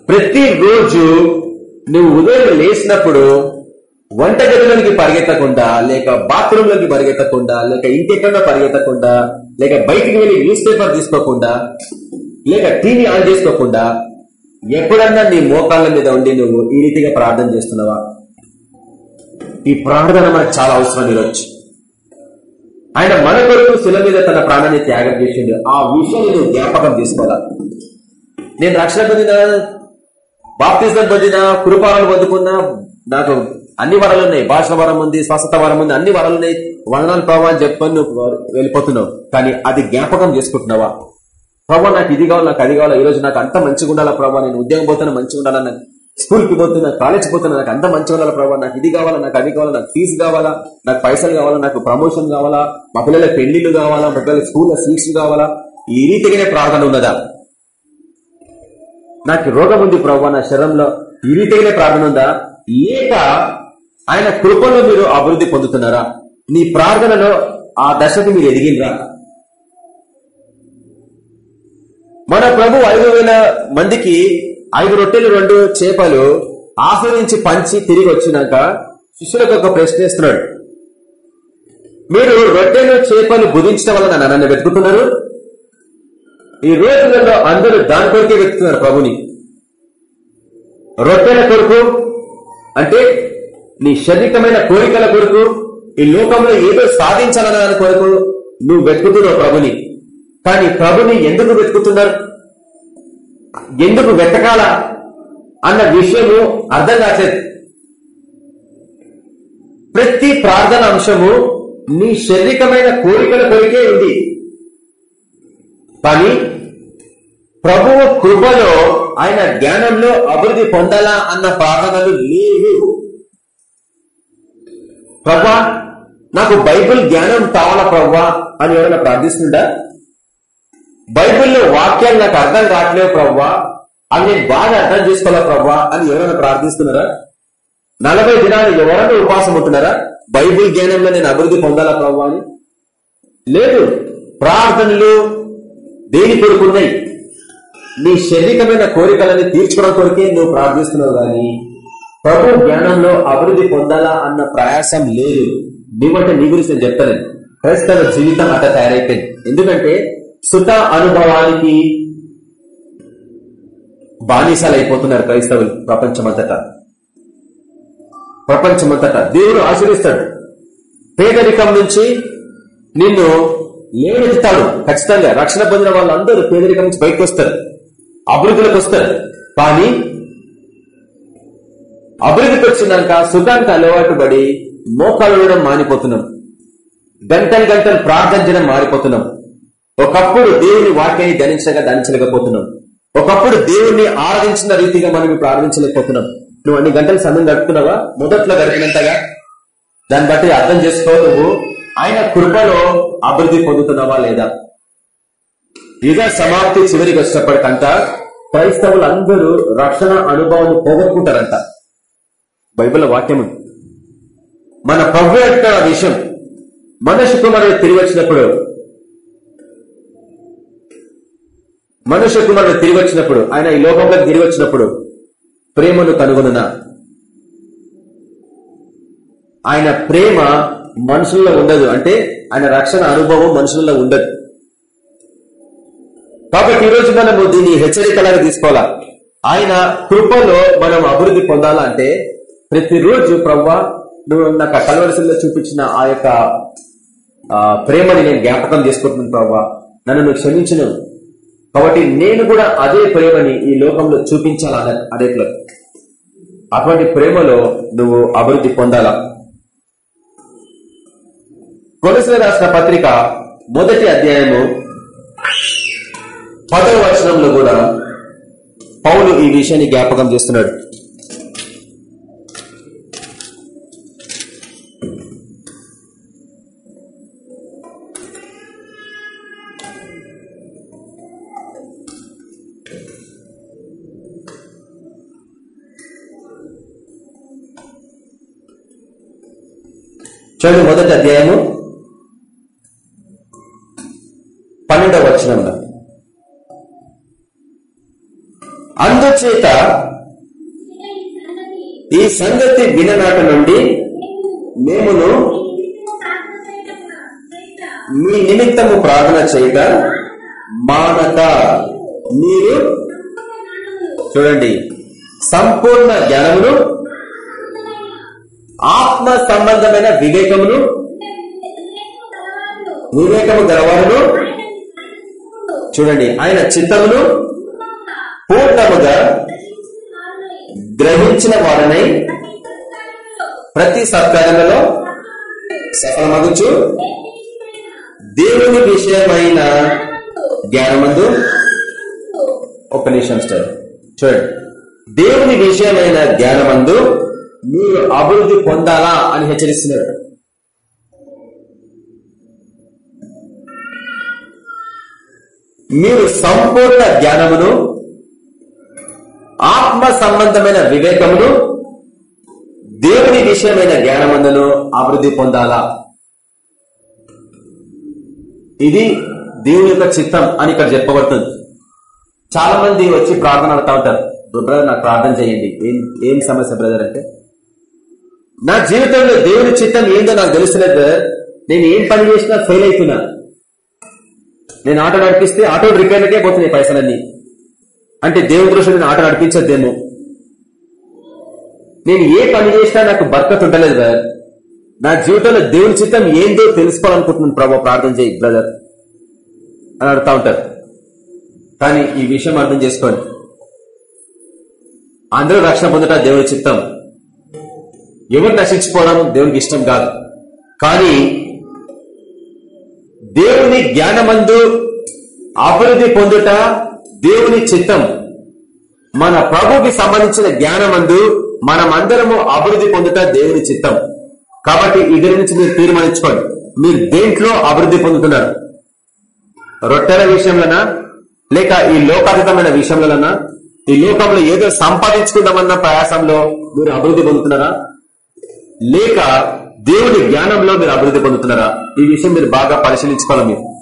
ప్రతిరోజు నువ్వు ఉదయం లేచినప్పుడు వంటగదిలోనికి పరిగెత్తకుండా లేక బాత్రూంలోకి పరిగెత్తకుండా లేక ఇంకెక్కడో పరిగెత్తకుండా లేక బయటికి వెళ్ళి న్యూస్ పేపర్ తీసుకోకుండా లేక టీవీ ఆన్ చేసుకోకుండా ఎప్పుడన్నా నీ మోకాళ్ళ మీద ఉండి నువ్వు ఈ రీతిగా ప్రార్థన చేస్తున్నావా? ఈ ప్రార్థన మనకు చాలా అవసరం ఈరోజు. ఆయన మన కొరకు శిల మీద తన ప్రాణాన్ని త్యాగం చేసిండు. ఆ విషయాన్ని నువ్వు జ్ఞాపకం తీసుకోవాలా నేను రక్షణ పొందిన బాప్తిజం పొందిన కృపాలను పొందుకున్నా నాకు అన్ని వరాలు ఉన్నాయి. భాష వరం ఉంది స్వస్థత వరం ఉంది అన్ని వరాలు ఉన్నాయి. వరణాలు ప్రభావ అని చెప్పని నువ్వు వెళ్ళిపోతున్నావు. కానీ అది జ్ఞాపకం చేసుకుంటున్నావా? ప్రభావ నాకు ఇది కావాలి నాకు అది కావాలి. ఈ రోజు నాకు అంత మంచిగా ఉండాలా ప్రభావ నేను ఉద్యోగం పోతున్నా మంచిగా ఉండాలా స్కూల్కి పోతున్నా కాలేజ్కి పోతున్నా నాకు అంత మంచి ఉండాలా ప్రభావ నాకు ఇది కావాలా నాకు అది కావాలా నాకు ఫీజు కావాలా నాకు పైసలు కావాలా నాకు ప్రమోషన్ కావాలా మా పిల్లల పెళ్ళిళ్ళు కావాలా మా పిల్లల స్కూల్లో సీట్స్ కావాలా. ఈ రీతిగానే ప్రార్థన ఉన్నదా? నాకు రోగం ఉంది ప్రభావ నా శరీరంలో ఈ రీతిగానే ప్రార్థన ఉందా? లేక ఆయన కృపలో మీరు అభివృద్ధి పొందుతున్నారా? నీ ప్రార్థనలో ఆ దశకు మీరు ఎదిగిందా మన ప్రభు ఐదు మందికి ఐదు రొట్టెలు రెండు చేపలు ఆహ్వానించి పంచి తిరిగి వచ్చినాక శిష్యులకు ఒక ప్రశ్న ఇస్తున్నాడు మీరు రొట్టెలు చేపలు బుధించడం వల్ల నన్ను వెతుకుతున్నారు? ఈ రోజులలో అందరూ దాని కొరకే వెతుకుతున్నారు ప్రభుని. రొట్టెల కొరకు అంటే నీ శారీరకమైన కోరికల కొరకు ఈ లోకంలో ఏదో సాధించాలన్న దాని కొరకు నువ్వు వెతుకుతున్నావు ప్రభుని. కానీ ప్రభుని ఎందుకు వెతుకుతున్నారు? ఎందుకు వెతకాల అన్న విషయము అర్థం కాసేది ప్రతి ప్రార్థన అంశము నీ శారీరకమైన కోరికల కొరికే ఉంది. కానీ ప్రభువు కృపలో ఆయన జ్ఞానంలో అభివృద్ధి పొందాలా అన్న ప్రార్థనలు లేవు. ప్రభా నాకు బైబిల్ జ్ఞానం కావాలా ప్రభా అని ఎవరైనా ప్రార్థిస్తుందా? బైబిల్లో వాక్యాలు నాకు అర్థం కావట్లేవు ప్రవ్వా. అవి నేను బాగా అర్థం చేసుకోవాలా ప్రవ్వా అని ఎవరైనా ప్రార్థిస్తున్నారా? నలభై దినాలు ఎవరైనా ఉపాసం ఉంటున్నారా? బైబిల్ జ్ఞానంలో నేను అభివృద్ధి పొందాలా ప్రవ్వా అని? లేదు. ప్రార్థనలు దేని కొడుకున్నాయి నీ శారీరకమైన కోరికలని తీర్చుకోవడం కొరికే నువ్వు ప్రార్థిస్తున్నావు గాని ప్రభు జ్ఞానంలో అభివృద్ధి పొందాలా అన్న ప్రయాసం లేదు. నీవంటే నీ గురించి నేను చెప్తాను. క్రైస్తవ జీవితం అట్లా తయారైపోయింది. ఎందుకంటే సుత అనుభవానికి బానిసలు అయిపోతున్నారు క్రైస్తవులు ప్రపంచమంతటా. ప్రపంచమంతటా. దేవుడు ఆశ్రయిస్తాడు పేదరికం నుంచి నిన్ను లేవెత్తుతాడు ఖచ్చితంగా రక్షణ పొందిన వాళ్ళందరూ పేదరికం నుంచి బయటకు వస్తారు. అభివృద్ధిలోకి వస్తారు. కానీ అభివృద్ధికి వచ్చినాక సుఖానికి అలవాటు పడి మోకాలు మానిపోతున్నాం. గంటలు గంటలు ప్రార్థించడం మారిపోతున్నాం. ఒకప్పుడు దేవుని వాక్యాన్ని ధనించగా ధనించలేకపోతున్నాం ఒకప్పుడు దేవుణ్ణి ఆరాధించిన రీతిగా మనం ఇప్పుడు ఆరాధించలేకపోతున్నాం. నువ్వు అన్ని గంటలు సమయం గడుపుతున్నావా? మొదట్లో గడిపినంతగా? దాన్ని బట్టి అర్థం చేసుకో నువ్వు. ఆయన కృపలో అభివృద్ధి పొందుతున్నావా లేదా? యుగ సమాప్తి చివరికి వచ్చినప్పటికంట క్రైస్తవులు అందరూ రక్షణ అనుభవాన్ని పోగొట్టుకుంటారంట. బైబిల్ వాక్యం మన ప్రభు యొక్క విషయం మనుషు కుమారుడు తిరిగి వచ్చినప్పుడు మనుష్య కుమారుడు తిరిగి వచ్చినప్పుడు ఆయన ఈ లోకంలో తిరిగి వచ్చినప్పుడు ప్రేమను కనుగొనున? ఆయన ప్రేమ మనుషుల్లో ఉండదు. అంటే ఆయన రక్షణ అనుభవం మనుషుల్లో ఉండదు. కాబట్టి ఈ రోజు మనము దీన్ని హెచ్చరికలాగా తీసుకోవాలా? ఆయన కృపలో మనం అభివృద్ధి పొందాలంటే ప్రతిరోజు ప్రవ్వా నువ్వు నాకు కలవరిసల్లో చూపించిన ఆ యొక్క ఆ, ప్రేమని నేను జ్ఞాపకం చేసుకుంటున్నాను ప్రవ్వా. నన్ను నువ్వు క్షమించను కాబట్టి నేను కూడా అదే ప్రేమని ఈ లోకంలో చూపించాలా అదే అటువంటి ప్రేమలో నువ్వు అభివృద్ధి పొందాలా? కొలసిన రాసిన పత్రిక మొదటి అధ్యాయము పదవ వచనంలో కూడా పౌలు ఈ విషయాన్ని జ్ఞాపకం చేస్తున్నాడు. చూడండి మొదటి అధ్యాయము పన్నెండవ వచనంలో. అందుచేత ఈ సంగతి విననాట నుండి మేమును మీ నిమిత్తము ప్రార్థన చేయక మానక మీరు చూడండి సంపూర్ణ జ్ఞానమును ఆత్మ సంబంధమైన వివేకమును వివేకము గలవాడును? చూడండి ఆయన చిత్తమును పూర్ణముగా గ్రహించిన వాడనై ప్రతి సత్కార్యములలో సఫలమగుచు? దేవుని విషయమైన జ్ఞానమందు? ఒక నిమిషం స్టార్ చూడండి దేవుని విషయమైన జ్ఞానమందు మీరు అభివృద్ధి పొందాలా అని హెచ్చరిస్తున్నాడు. మీరు సంపూర్ణ జ్ఞానమును ఆత్మ సంబంధమైన వివేకమును దేవుని విషయమైన జ్ఞానమందును అభివృద్ధి పొందాలా? ఇది దేవుని యొక్క చిత్తం అని ఇక్కడ చెప్పబడుతుంది. చాలా మంది వచ్చి ప్రార్థన అడుగుతా ఉంటారు. బ్రదర్ నాకు ప్రార్థన చేయండి. ఏం ఏం సమస్య బ్రదర్? అంటే నా జీవితంలో దేవుని చిత్తం ఏందో నాకు తెలుసులేదు నేను ఏం పని చేసినా ఫెయిల్ అవుతున్నా నేను ఆటో నడిపిస్తే ఆటో రిపేర్లకే పోతున్నాయి పైసలన్నీ. అంటే దేవుని దృష్టిలో నేను ఆటో నడిపించద్దేమో నేను ఏ పని చేసినా నాకు బర్కత్ ఉండలేదు బ్రదర్. నా జీవితంలో దేవుని చిత్తం ఏందో తెలుసుకోవాలనుకుంటున్నాను ప్రభావ ప్రార్థన చేయి బ్రదర్. అని అడుగుతా ఉంటారు. కానీ ఈ విషయం అర్థం చేసుకోండి. అందరూ రక్షణ పొందట దేవుని చిత్తం. ఎవరు నశించుకోవడం దేవునికి ఇష్టం కాదు. కానీ దేవుని జ్ఞానమందు అభివృద్ధి పొందుట దేవుని చిత్తం. మన ప్రభుకి సంబంధించిన జ్ఞానమందు మనమందరము అభివృద్ధి పొందుట దేవుని చిత్తం. కాబట్టి ఇది నుంచి మీరు తీర్మానించుకోండి. మీరు దేంట్లో అభివృద్ధి పొందుతున్నారు? రొట్టెల విషయంలోనా? లేక ఈ లోకాతీతమైన విషయంలోనా? ఈ లోకంలో ఏదో సంపాదించుకుందామన్న ప్రయాసంలో మీరు అభివృద్ధి పొందుతున్నారా? లేక దేవుని జ్ఞానంలో మీరు అభివృద్ధి పొందుతున్నారా? ఈ విషయం మీరు బాగా పరిశీలించుకోవాలి మీరు.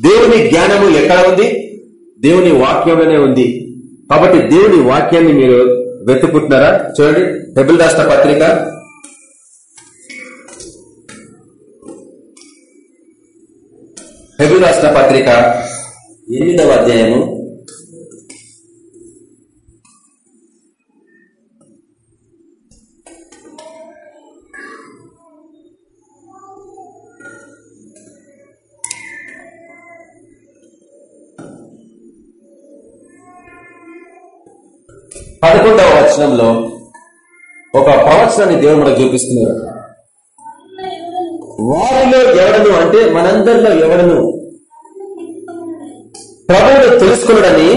దేవుని జ్ఞానము ఎక్కడ ఉంది? దేవుని వాక్యంలోనే ఉంది. కాబట్టి దేవుని వాక్యాన్ని మీరు వెతుకుంటున్నారా చూడండి డబుల్ రాష్ట్ర పత్రిక. హెబుల్ రాష్ట్ర పత్రిక ఎనిమిదవ అధ్యాయము. పదకొండవ వచనంలో ఒక ప్రవచనాన్ని దేవుడు మనకు చూపిస్తున్నారు వారిలో ఎవడను అంటే మనందరిలో ఎవడను? ప్రభువును తెలుసుకున్నాడని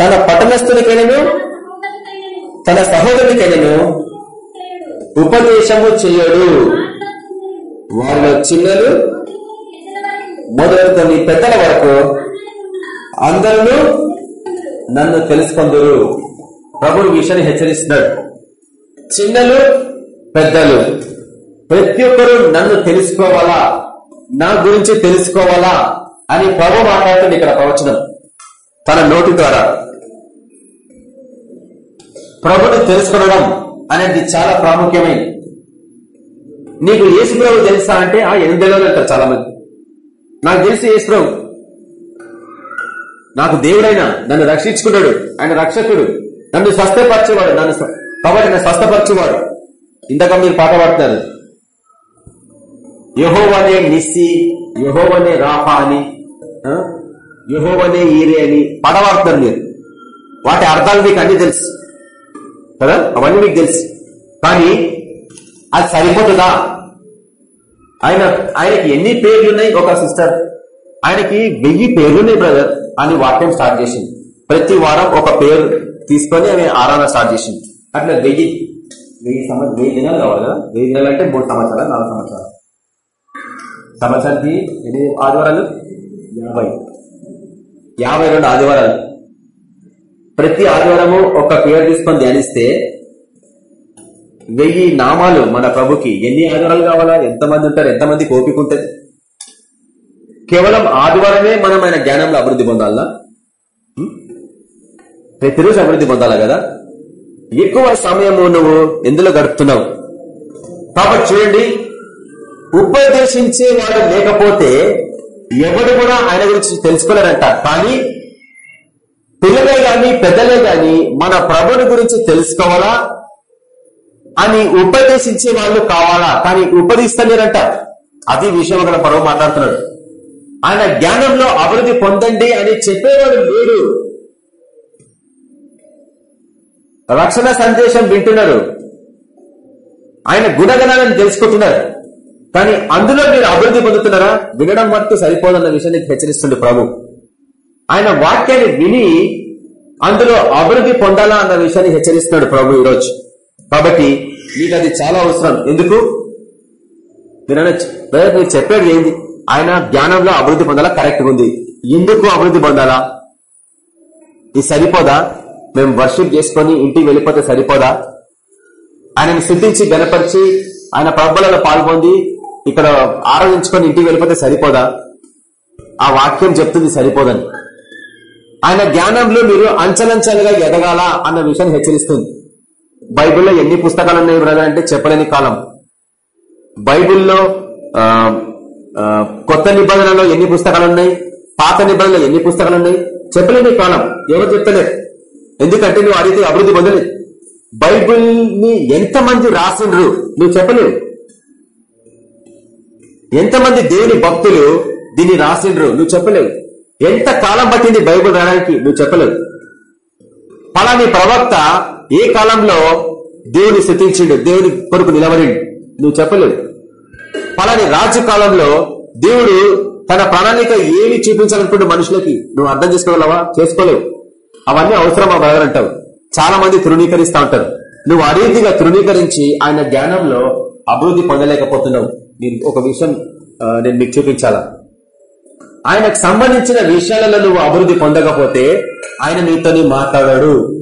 తన పట్టణస్థునికైనను తన సహోదరునికైనను ఉపదేశము చేయడు. వారిలో చిన్నలు మొదలుకొని పెద్దల వరకు అందరూ నన్ను తెలుసుకుందరు. ప్రభు విషయాన్ని హెచ్చరిస్తున్నాడు. చిన్నలు పెద్దలు ప్రతి ఒక్కరూ నన్ను తెలుసుకోవాలా? నా గురించి తెలుసుకోవాలా? అని ప్రభు మాట్లాడుతుంది ఇక్కడ ప్రవచనం. తన నోటి ద్వారా. ప్రభుని తెలుసుకోవడం అనేది చాలా ప్రాముఖ్యమైనది నీకు యేసు ప్రభు తెలుసా అంటే ఆ ఎనిమిదిలో అంటారు చాలా మంది నాకు తెలిసి యేసు ప్రభు నాకు దేవుడైన నన్ను రక్షించుకున్నాడు. ఆయన రక్షకుడు. నన్ను స్వస్థపరచేవాడు. నన్ను కాబట్టి నన్ను స్వస్థపరచేవాడు. ఇంతక మీరు పాట పాడుతున్నారు. యహోవనే నిస్సి యహోవనే రాఫా అని ఆ? ఈరే అని పాట పాడుతున్నారు మీరు. వాటి అర్థాలు మీకు అన్ని తెలుసు. కదా? అవన్నీ మీకు తెలుసు. కానీ అది సరిపోతుందా? ఆయన ఆయనకి ఎన్ని పేర్లు ఉన్నాయి ఒక సిస్టర్. ఆయనకి వెయ్యి పేర్లున్నాయి బ్రదర్. అని వాక్యం స్టార్ట్ చేసింది. ప్రతి వారం ఒక పేరు తీసుకొని ఆమె ఆరాధన స్టార్ట్ చేసింది. అట్లా వెయ్యి వెయ్యి సంవత్సరం వెయ్యి దినాలు కావాలి కదా? వెయ్యి దినాలు అంటే మూడు సంవత్సరాలు నాలుగు సంవత్సరాలు. సంవత్సరానికి ఎన్ని ఆదివారాలు? యాభై. యాభై రెండు ఆదివారాలు. ప్రతి ఆదివారము ఒక పేరు తీసుకొని ధ్యానిస్తే వెయ్యి నామాలు మన ప్రభుకి. ఎన్ని ఆదివారాలు కావాలా? ఎంతమంది ఉంటారు? ఎంతమంది ఓపిక ఉంటుంది? కేవలం ఆదివారమే మనం ఆయన జ్ఞానంలో అభివృద్ధి పొందాలా? ప్రతిరోజు అభివృద్ధి పొందాలా కదా? ఎక్కువ సమయము నువ్వు ఎందులో గడుపుతున్నావు? కాబట్టి చూడండి ఉపదేశించే వాడు లేకపోతే ఎవడు కూడా ఆయన గురించి తెలుసుకోలేరంట. కానీ పిల్లలే గాని పెద్దలే గాని మన ప్రభుని గురించి తెలుసుకోవాలా? అని ఉపదేశించే వాళ్ళు కావాలా? కానీ ఉపదేశిస్తలేరంట. అది విషయం అక్కడ పర్వ మాట్లాడుతున్నాడు. ఆయన జ్ఞానంలో అభివృద్ధి పొందండి అని చెప్పేవాడు లేడు. రక్షణ సందేశం వింటున్నారు. ఆయన గుణగణాలను తెలుసుకుంటున్నారు. కానీ అందులో మీరు అభివృద్ధి పొందుతున్నారా? వినడం మట్టు సరిపోదన్న విషయాన్ని హెచ్చరిస్తుంది ప్రభు. ఆయన వాక్యాన్ని విని అందులో అభివృద్ధి పొందాలా అన్న విషయాన్ని హెచ్చరిస్తున్నాడు ప్రభు ఈరోజు. కాబట్టి మీకు అది చాలా అవసరం. ఎందుకు? మీరు చెప్పాడు చెప్పేది ఏంది? ఆయన జ్ఞానంలో అభివృద్ధి పొందాలా? కరెక్ట్గా ఉంది. ఎందుకు అభివృద్ధి పొందాలా? ఇది సరిపోదా? మేము వర్షిప్ చేసుకొని ఇంటికి వెళ్ళిపోతే సరిపోదా? ఆయనను సిద్ధించి గనపరిచి ఆయన ప్రబలలో పాల్పొంది ఇక్కడ ఆరాధించుకొని ఇంటికి వెళ్ళిపోతే సరిపోదా? ఆ వాక్యం చెప్తుంది సరిపోదని. ఆయన జ్ఞానంలో మీరు అంచలంచలుగా ఎదగాల అన్న విషయాన్ని హెచ్చరిస్తుంది. బైబిల్లో ఎన్ని పుస్తకాలు ఉన్నాయి బ్రదర్ అంటే చెప్పలేని కాలం. బైబిల్లో కొత్త నిబంధనలో ఎన్ని పుస్తకాలు ఉన్నాయి పాత నిబంధనలో ఎన్ని పుస్తకాలు ఉన్నాయి చెప్పలేదు కాలం. ఎవరు చెప్తలేరు? ఎందుకంటే నువ్వు అడిగితే అభివృద్ధి పొందలేదు. బైబిల్ని ఎంతమంది రాసిండ్రు? నువ్వు చెప్పలేవు. ఎంతమంది దేవుని భక్తులు దీన్ని రాసిండ్రు? నువ్వు చెప్పలేవు. ఎంత కాలం పట్టింది బైబిల్ రాయడానికి? నువ్వు చెప్పలేవు. పలాని ప్రవక్త ఏ కాలంలో దేవుని స్థుతించిండు? దేవుని కొరకు నిలబడి నువ్వు చెప్పలేవు. పలాని రాజు కాలంలో దేవుడు తన ప్రణాళిక ఏమి చూపించాలనుకుంటే మనుషులకి నువ్వు అర్థం చేసుకోగలవా? చేసుకోలేవు. అవన్నీ అవసరమా బ్రదర్ అంటావు? చాలా మంది తృణీకరిస్తా ఉంటారు. నువ్వు ఆ రీతిగా తృణీకరించి ఆయన జ్ఞానంలో అభివృద్ధి పొందలేకపోతున్నావు. నేను ఒక విషయం నేను మీకు చూపించాలా? ఆయనకు సంబంధించిన విషయాలలో నువ్వు అభివృద్ధి పొందకపోతే ఆయన నీతోని మాట్లాడాడు.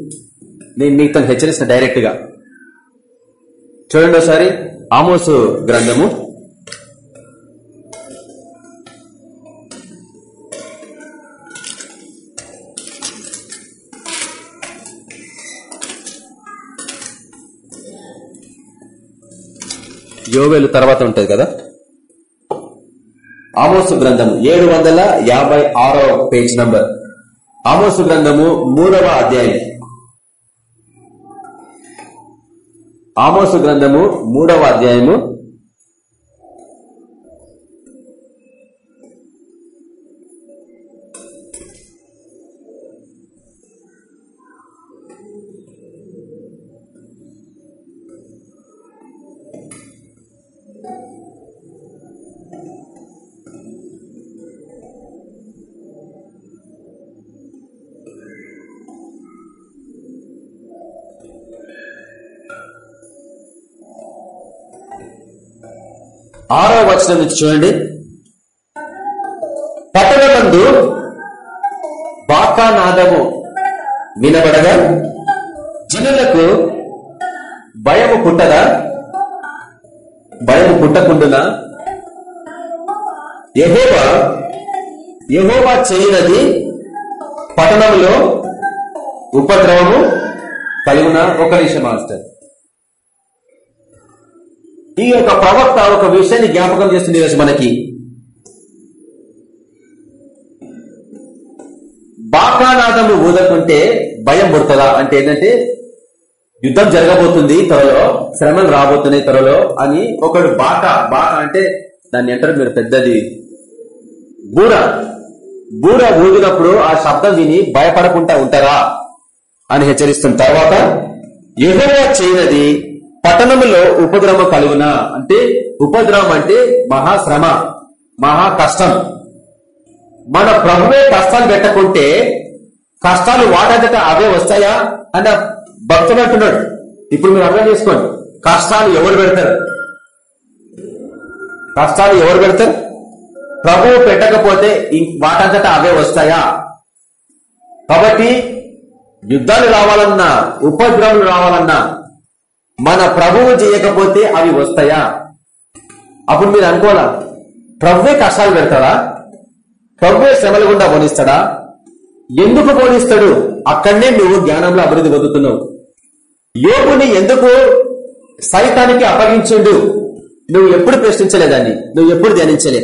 నేను నీతో హెచ్చరిస్తాను డైరెక్ట్గా చూడండి ఒకసారి ఆమోసు గ్రంథము. యోవేలు తర్వాత ఉంటది కదా? ఆమోసు గ్రంథము ఏడు వందల యాభై ఆరో పేజ్ నంబర్. ఆమోసు గ్రంథము మూడవ అధ్యాయం. ఆమోసు గ్రంథము మూడవ అధ్యాయము ఆరో వచనం నుంచి చూడండి. పట్టణమందు బాకానాదము వినబడగా జనులకు భయము పుట్టదా? భయము పుట్టకుండా యహోవా యహోవా చేయనది పట్టణంలో ఉపద్రవము కలిగిన? ఒక నిమిషం మాస్టర్. ఈ యొక్క ప్రవక్త ఒక విషయాన్ని జ్ఞాపకం చేస్తుంది ఈరోజు మనకి. బాకానాదము ఊదకుంటే భయం పుడుతుందా? అంటే ఏంటంటే యుద్ధం జరగబోతుంది త్వరలో శ్రమలు రాబోతున్నాయి త్వరలో అని ఒకడు బాక బాక అంటే దాన్ని అంటారు మీరు పెద్దది. బూర బూర ఊదినప్పుడు ఆ శబ్దం విని భయపడకుండా ఉంటారా అని హెచ్చరిస్తున్న తర్వాత యెహోవా చేయనది పట్టణములో ఉపద్రవం కలుగున అంటే ఉపద్రవం అంటే మహాశ్రమ మహా కష్టం మన ప్రభువే కష్టాలు పెట్టకుంటే కష్టాలు వాటంతట అవే వస్తాయా అని భక్తులు అంటున్నాడు. ఇప్పుడు మీరు అర్థం చేసుకోండి. కష్టాలు ఎవరు పెడతారు? కష్టాలు ఎవరు పెడతారు? ప్రభువు పెట్టకపోతే వాటంతట అవే వస్తాయా? కాబట్టి యుద్ధాలు రావాలన్నా ఉపద్రవాలు రావాలన్నా మన ప్రభువు చేయకపోతే అవి వస్తాయా? అప్పుడు మీరు అనుకోవాలా ప్రభువే కష్టాలు పెడతాడా? ప్రభువే శ్రమల గుండా పోనిస్తాడా? ఎందుకు పోనిస్తాడు? అక్కడనే నువ్వు జ్ఞానంలో అభివృద్ధి పొందుతున్నావు. యోగుని ఎందుకు సైతానికి అప్పగించిండు? నువ్వు ఎప్పుడు ప్రశ్నించలేదాన్ని నువ్వు ఎప్పుడు ధ్యానించలే?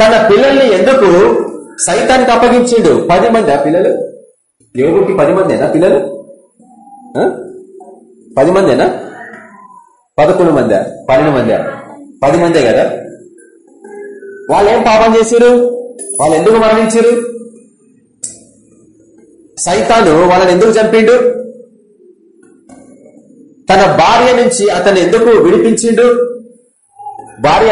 తన పిల్లల్ని ఎందుకు సైతానికి అప్పగించిండు? పది మంది ఆ పిల్లలు? యోగుకి పది మందేనా పిల్లలు? పది మందేనా? పదకొండు మందా పన్నెండు మందా. పది మందే కదా? వాళ్ళు ఏం పాపం చేశారు వాళ్ళు ఎందుకు మరణించారు సైతాను వాళ్ళని ఎందుకు చంపిండు? తన భార్య నుంచి అతను ఎందుకు విడిపించిండు? భార్య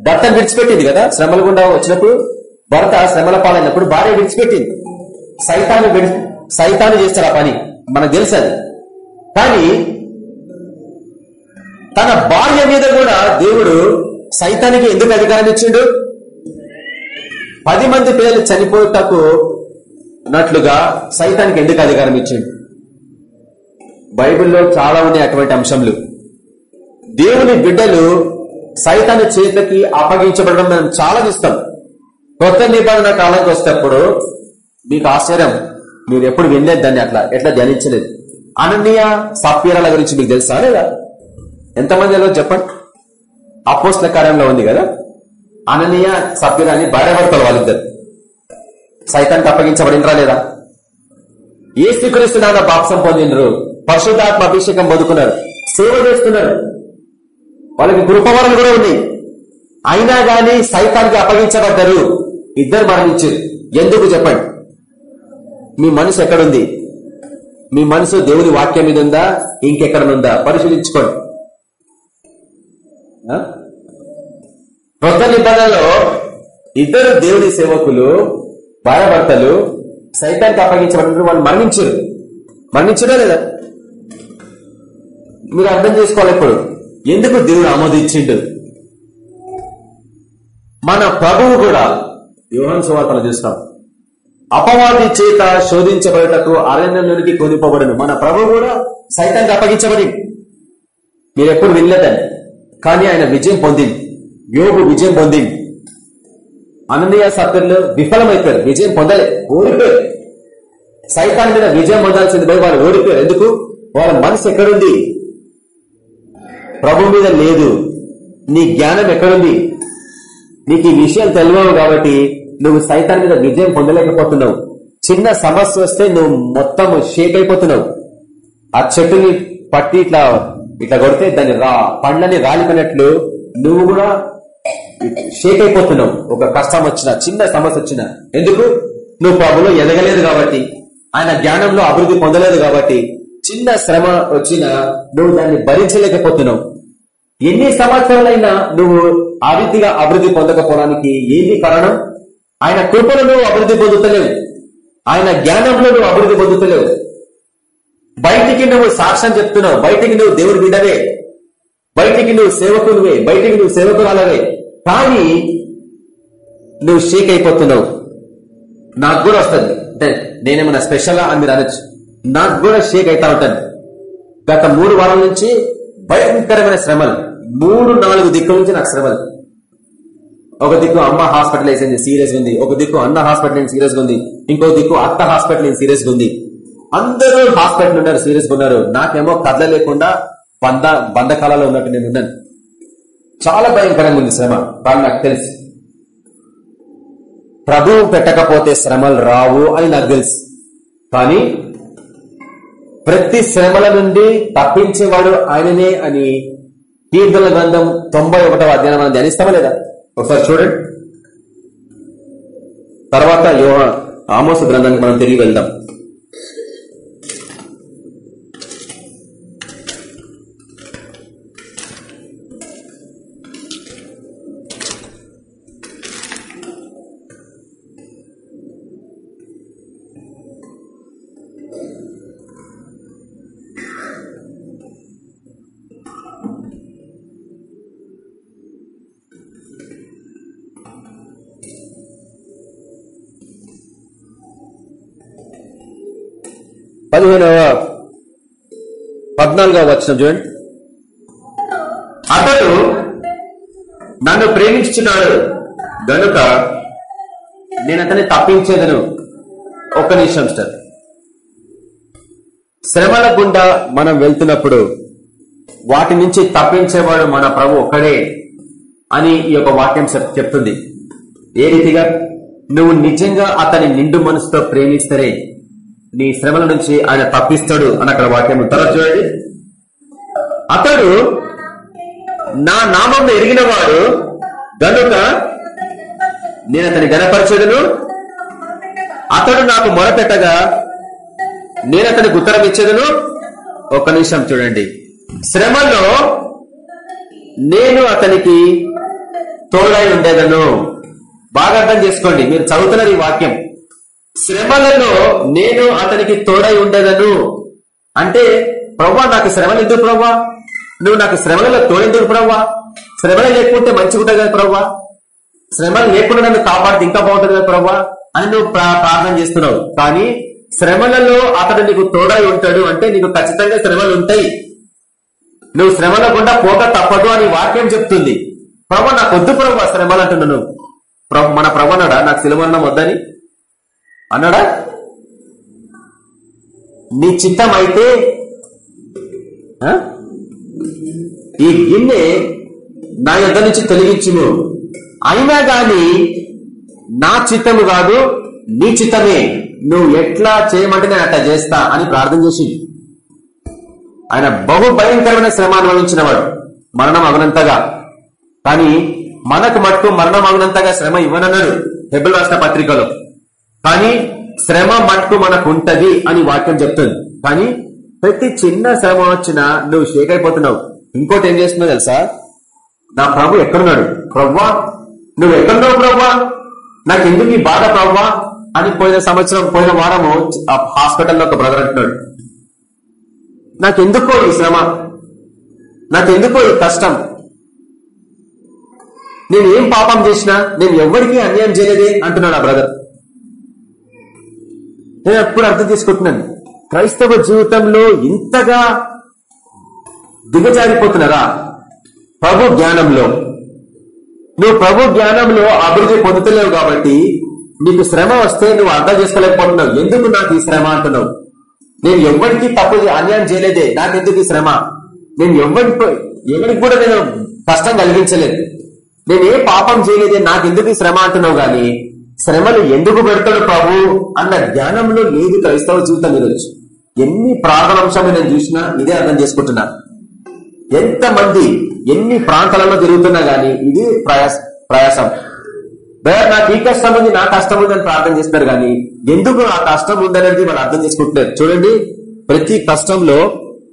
భర్తను విడిచిపెట్టింది కదా శ్రమల గుండా వచ్చినప్పుడు? భర్త శ్రమల పాలైనప్పుడు భార్య విడిచిపెట్టింది. సైతాన్ని సైతాను చేస్తారు ఆ పని. మనకు తెలుసు అది. కానీ తన భార్య మీద కూడా దేవుడు సైతానికి ఎందుకు అధికారం ఇచ్చిండు? పది మంది పిల్లలు చనిపోటకు నట్లుగా సైతానికి ఎందుకు అధికారం ఇచ్చిండు? బైబిల్లో చాలా ఉన్నాయి అటువంటి అంశంలు దేవుని బిడ్డలు సైతాన్ని చేతికి అప్పగించబడడం మనం చాలా చూస్తాం. కొత్త నిబంధన కాలానికి వస్తేప్పుడు మీకు ఆశ్చర్యం మీరు ఎప్పుడు వినలేదు దాన్ని అట్లా. ఎట్లా ధ్యానించలేదు? అనన్య సప్యరాల గురించి మీకు తెలుసా లేదా? ఎంతమంది ఎలా చెప్పండి అపోస్ల కార్యంలో ఉంది కదా? అననీయ సభ్యులని భార్యాభర్తలు వాళ్ళిద్దరు. సైతానికి అప్పగించబడినరా లేదా? ఏ స్వీకరిస్తున్నా పాపసం పొందినరు పరిశుద్ధాత్మ అభిషేకం పొందుకున్నారు. సేవ చేస్తున్నారు. వాళ్ళకి కృపవరం కూడా ఉంది. అయినా గాని సైతానికి అప్పగించబడ్డారు. ఇద్దరు మరణించారు. ఎందుకు చెప్పండి? మీ మనసు ఎక్కడుంది? మీ మనసు దేవుని వాక్యం మీద ఉందా ఇంకెక్కడనుందా? పరిశీలించుకోండి. ఆ? కొత్త నిబంధనలో ఇద్దరు దేవుని సేవకులు భార్యాభర్తలు సైతానికి అప్పగించబడినప్పుడు వాళ్ళు మరణించారు. మరణించడా లేదా? మీరు అర్థం చేసుకోవాలి ఇప్పుడు. ఎందుకు దేవుడు ఆమోదించిండు? మన ప్రభువు కూడా యోహన్ సువార్తలు చూస్తాం. అపవాది చేత శోధించబడటకు అరణ్యంలోనికి కొనిపోబడను. మన ప్రభు కూడా సైతానికి అప్పగించబడి. మీరు ఎప్పుడు వినలేదండి. కానీ ఆయన విజయం పొందింది. యోగు విజయం పొందింది. అననీయ సత్యంలో విఫలమైపోయారు. విజయం పొందలే. ఓడిపోయారు. సైతాన్ మీద విజయం పొందాల్సింది వాళ్ళు ఓడిపోయారు. ఎందుకు? వాళ్ళ మనసు ఎక్కడుంది? ప్రభు మీద లేదు. నీ జ్ఞానం ఎక్కడుంది? నీకు ఈ విషయాలు తెలియవు కాబట్టి నువ్వు సైతాన్ మీద విజయం పొందలేకపోతున్నావు. చిన్న సమస్య వస్తే నువ్వు మొత్తం షేక్ అయిపోతున్నావు. ఆ చెట్టుని పట్టి ఇట్లా ఇట్లా కొడితే దాన్ని రా పండ్లని రాలిపోయినట్లు నువ్వు కూడా షేక్ అయిపోతున్నావు. ఒక కష్టం వచ్చిన చిన్న సమస్య వచ్చిన. ఎందుకు? నువ్వు ప్రభులో ఎదగలేదు కాబట్టి ఆయన జ్ఞానంలో అభివృద్ధి పొందలేదు కాబట్టి చిన్న శ్రమ వచ్చినా నువ్వు దాన్ని భరించలేకపోతున్నావు. ఎన్ని సంవత్సరాలైనా నువ్వు ఆ రీతిగా అభివృద్ధి పొందకపోవడానికి ఏంది కారణం? ఆయన కృపలో నువ్వు అభివృద్ధి పొందుతలేవు. ఆయన జ్ఞానంలో నువ్వు అభివృద్ధి పొందుతలేవు. బయటికి నువ్వు సాక్ష్యం చెప్తున్నావు. బయటికి నువ్వు దేవుడు బిడ్డవే. బయటికి నువ్వు సేవకునివే. బయటికి నువ్వు సేవకురాలవే. కానీ నువ్వు షేక్ అయిపోతున్నావు. నాకు కూడా వస్తుంది. అంటే నేనేమన్నా స్పెషలా అని మీరు అనొచ్చు. నాకు కూడా షేక్ అవుతా ఉంటాను గత మూడు వారాల నుంచి భయంకరమైన శ్రమలు. మూడు నాలుగు దిక్కుల నుంచి నాకు శ్రమలు. ఒక దిక్కు అమ్మ హాస్పిటల్ వేసింది సీరియస్ ఉంది ఒక దిక్కు అన్న హాస్పిటల్ సీరియస్ ఉంది ఇంకో దిక్కు అత్త హాస్పిటల్ సీరియస్ ఉంది అందరూ హాస్పిటల్ ఉన్నారు సీరియస్ ఉన్నారు. నాకేమో కథ లేకుండా బంధ బంధకాలలో ఉన్నట్టు నేను ఉన్నాను. చాలా భయంకరంగా ఉంది శ్రమ కానీ నాకు తెలుసు. ప్రభువు పెట్టకపోతే శ్రమలు రావు అని నాకు తెలుసు. కానీ ప్రతి శ్రమల నుండి తప్పించేవాడు ఆయననే అని కీర్తన గ్రంథం తొంభై ఒకటవ అధ్యాయం మనం ధ్యానిస్తామా లేదా? ఒకసారి చూడండి. తర్వాత యోహ ఆమోస గ్రంథానికి మనం తిరిగి వెళ్దాం. పదిహేనవ పద్నాలుగవ వచ్చిన చూడండి. అతడు నన్ను ప్రేమించున్నాడు గనుక నేను అతన్ని తప్పించేదను. ఒక్క నిమిషం సార్ శ్రమల గుండా మనం వెళ్తున్నప్పుడు వాటి నుంచి తప్పించేవాడు మన ప్రభు ఒక్కడే అని ఈ యొక్క వాక్యం చెప్తుంది. ఏ రీతిగా? నువ్వు నిజంగా అతని నిండు మనసుతో ప్రేమిస్తేనే నీ శ్రమల నుంచి ఆయన తప్పిస్తాడు అని అక్కడ వాక్యం తర్వాత చూడండి. అతడు నా నామం ఎరిగిన వాడు గనుక నేను అతని గనపరచుడును అతడు నాకు మొరపెట్టగా నేను అతనికి ఉత్తరం ఇచ్చేదను? ఒక నిమిషం చూడండి. శ్రమలో నేను అతనికి తోడై ఉండేదను. బాగా అర్థం చేసుకోండి. మీరు చదువుతున్నారు ఈ వాక్యం. శ్రమలలో నేను అతనికి తోడై ఉండేదను. అంటే ప్రవ్వా నాకు శ్రమలు ఎందుకు ప్రవ్వా? నువ్వు నాకు శ్రమలలో తోడెందుకు ప్రవ్వా? శ్రమలు లేకుంటే మంచిగా ఉంటుంది కదా ప్రవ్వా? శ్రమలు లేకుండా నన్ను కాపాడితే ఇంకా బాగుంటుంది కదా ప్రవ్వా? అని నువ్వు ప్రా- ప్రార్థన చేస్తున్నావు. కానీ శ్రమలలో అతడు నీకు తోడై ఉంటాడు అంటే నీకు ఖచ్చితంగా శ్రమలు ఉంటాయి. నువ్వు శ్రమల గుండా పోక తప్పదు అని వాక్యం చెప్తుంది. ప్రభా నాకు వద్దు ప్రభు శ్రమలు అంటున్నాను. ప్రభు మన ప్రభు నాకు సిలమన్నం వద్దని? అన్నాడా? నీ చిత్తం అయితే ఆ? ఈ గిన్నె నా యొద్ద నుంచి తొలగించును అయినా గాని నా చిత్తము కాదు నీ చిత్తమే. నువ్వు ఎట్లా చేయమంటే నేను అట్లా చేస్తా అని ప్రార్థన చేసి ఆయన బహు భయంకరమైన శ్రమ అనుభవించిన వాడు. మరణం అగనంతగా. కానీ మనకు మట్టుకు మరణం అగనంతగా శ్రమ ఇవ్వనన్నాడు హెబుల్ రాష్ట్ర పత్రికలో. కానీ శ్రమ మట్టుకు మనకు ఉంటది అని వాక్యం చెప్తుంది. కానీ ప్రతి చిన్న శ్రమ వచ్చినా నువ్వు షేక్ అయిపోతున్నావు ఇంకోటి ఏం చేస్తున్నావు తెలుసా? నా ప్రభు ఎక్కడున్నాడు? ప్రవ్వా నువ్వు ఎక్కడున్నావు ప్రవ్వా? నాకు ఎందుకు ఈ బాధ ప్రవ్వా? అని పోయిన సంవత్సరం పోయిన వారము ఆ హాస్పిటల్లో ఒక బ్రదర్ అంటున్నాడు. నాకెందుకో ఈ శ్రమ? నాకెందుకో ఈ కష్టం? నేను ఏం పాపం చేసినా నేను ఎవరికి అన్యాయం చేయలేదే అంటున్నాడు ఆ బ్రదర్. నేను అప్పుడు అర్థం చేసుకుంటున్నాను. క్రైస్తవ జీవితంలో ఇంతగా దిగజారిపోతున్నారా? ప్రభు జ్ఞానంలో. నువ్వు ప్రభు జ్ఞానంలో అభివృద్ధి పొందుతలేవు కాబట్టి నీకు శ్రమ వస్తే నువ్వు అర్థం చేసుకోలేకపోతున్నావు. ఎందుకు నాకు ఈ శ్రమ అంటున్నావు? నేను ఎవరికి తప్పు అన్యాయం చేయలేదే. నాకెందుకు ఈ శ్రమ? నేను ఎవరి ఎవరికి కూడా నేను కష్టం కలిగించలేదు. నేను ఏ పాపం చేయలేదే. నాకెందుకు ఈ శ్రమ అంటున్నావు గానీ శ్రమలు ఎందుకు పెడతాడు ప్రభు అన్న జ్ఞానంలో లేదు క్రైస్తవ జీవితం ఈరోజు. ఎన్ని ప్రార్థనాంశాలు నేను చూసినా ఇదే అర్థం చేసుకుంటున్నా. ఎంతమంది ఎన్ని ప్రాంతాలలో తిరుగుతున్నా గానీ ఇది ప్రయాస ప్రయాసం. బ్రదర్ నాకు ఈ కష్టం ఉంది నా కష్టం ఉంది అని ప్రార్థన చేస్తున్నారు కానీ ఎందుకు ఆ కష్టం ఉందనేది మనం అర్థం చేసుకుంటున్నారు. చూడండి ప్రతి కష్టంలో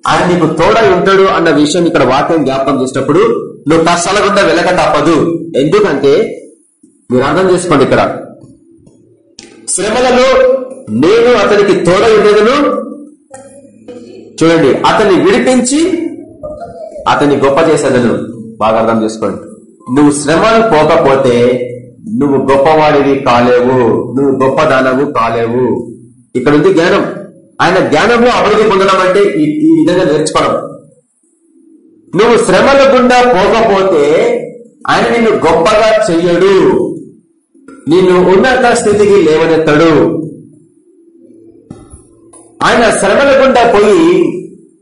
ఆయన నీకు తోడై ఉంటాడు అన్న విషయం ఇక్కడ వాక్యం జ్ఞాపకం చేసినప్పుడు నువ్వు కష్టాల గుండా వెళ్ళక తప్పదు ఎందుకంటే మీరు అర్థం చేసుకోండి ఇక్కడ. శ్రమలలో నేను అతనికి తోడై ఉండేదను చూడండి అతన్ని విడిపించి అతన్ని గొప్ప చేసేదను. బాగా అర్థం చేసుకోండి. నువ్వు శ్రమలు పోకపోతే నువ్వు గొప్పవాడివి కాలేవు నువ్వు గొప్ప దానవు కాలేవు. ఇక్కడ ఉంది జ్ఞానం. ఆయన జ్ఞానము అభివృద్ధి పొందడం అంటే ఈ విధంగా నేర్చుకోవడం. నువ్వు శ్రమల గుండా పోకపోతే ఆయన నిన్ను గొప్పగా చెయ్యడు. నిన్ను ఉన్నత స్థితికి లేవనెత్తడు. ఆయన శ్రమల గుండా పోయి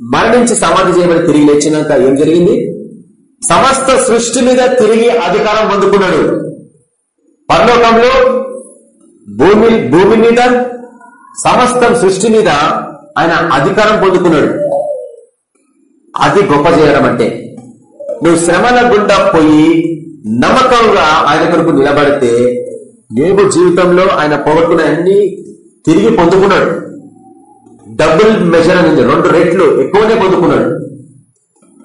మరణించి సమాధి చేయబడి తిరిగి లేచినాక ఏం జరిగింది? సమస్త సృష్టి మీద తిరిగి అధికారం పొందుకున్నాడు. పరలోకంలో భూమి భూమి మీద సమస్తం సృష్టి మీద ఆయన అధికారం పొందుకున్నాడు. అది గొప్ప చేయడం అంటే. నువ్వు శ్రమల గుండా పోయి నమ్మకంగా ఆయన కొరకు నిలబడితే యోగు జీవితంలో ఆయన పోగొట్టుకునే అన్ని తిరిగి పొందుకున్నాడు. డబుల్ మెజర్ అనేది రెండు రెట్లు ఎక్కువనే పొందుకున్నాడు.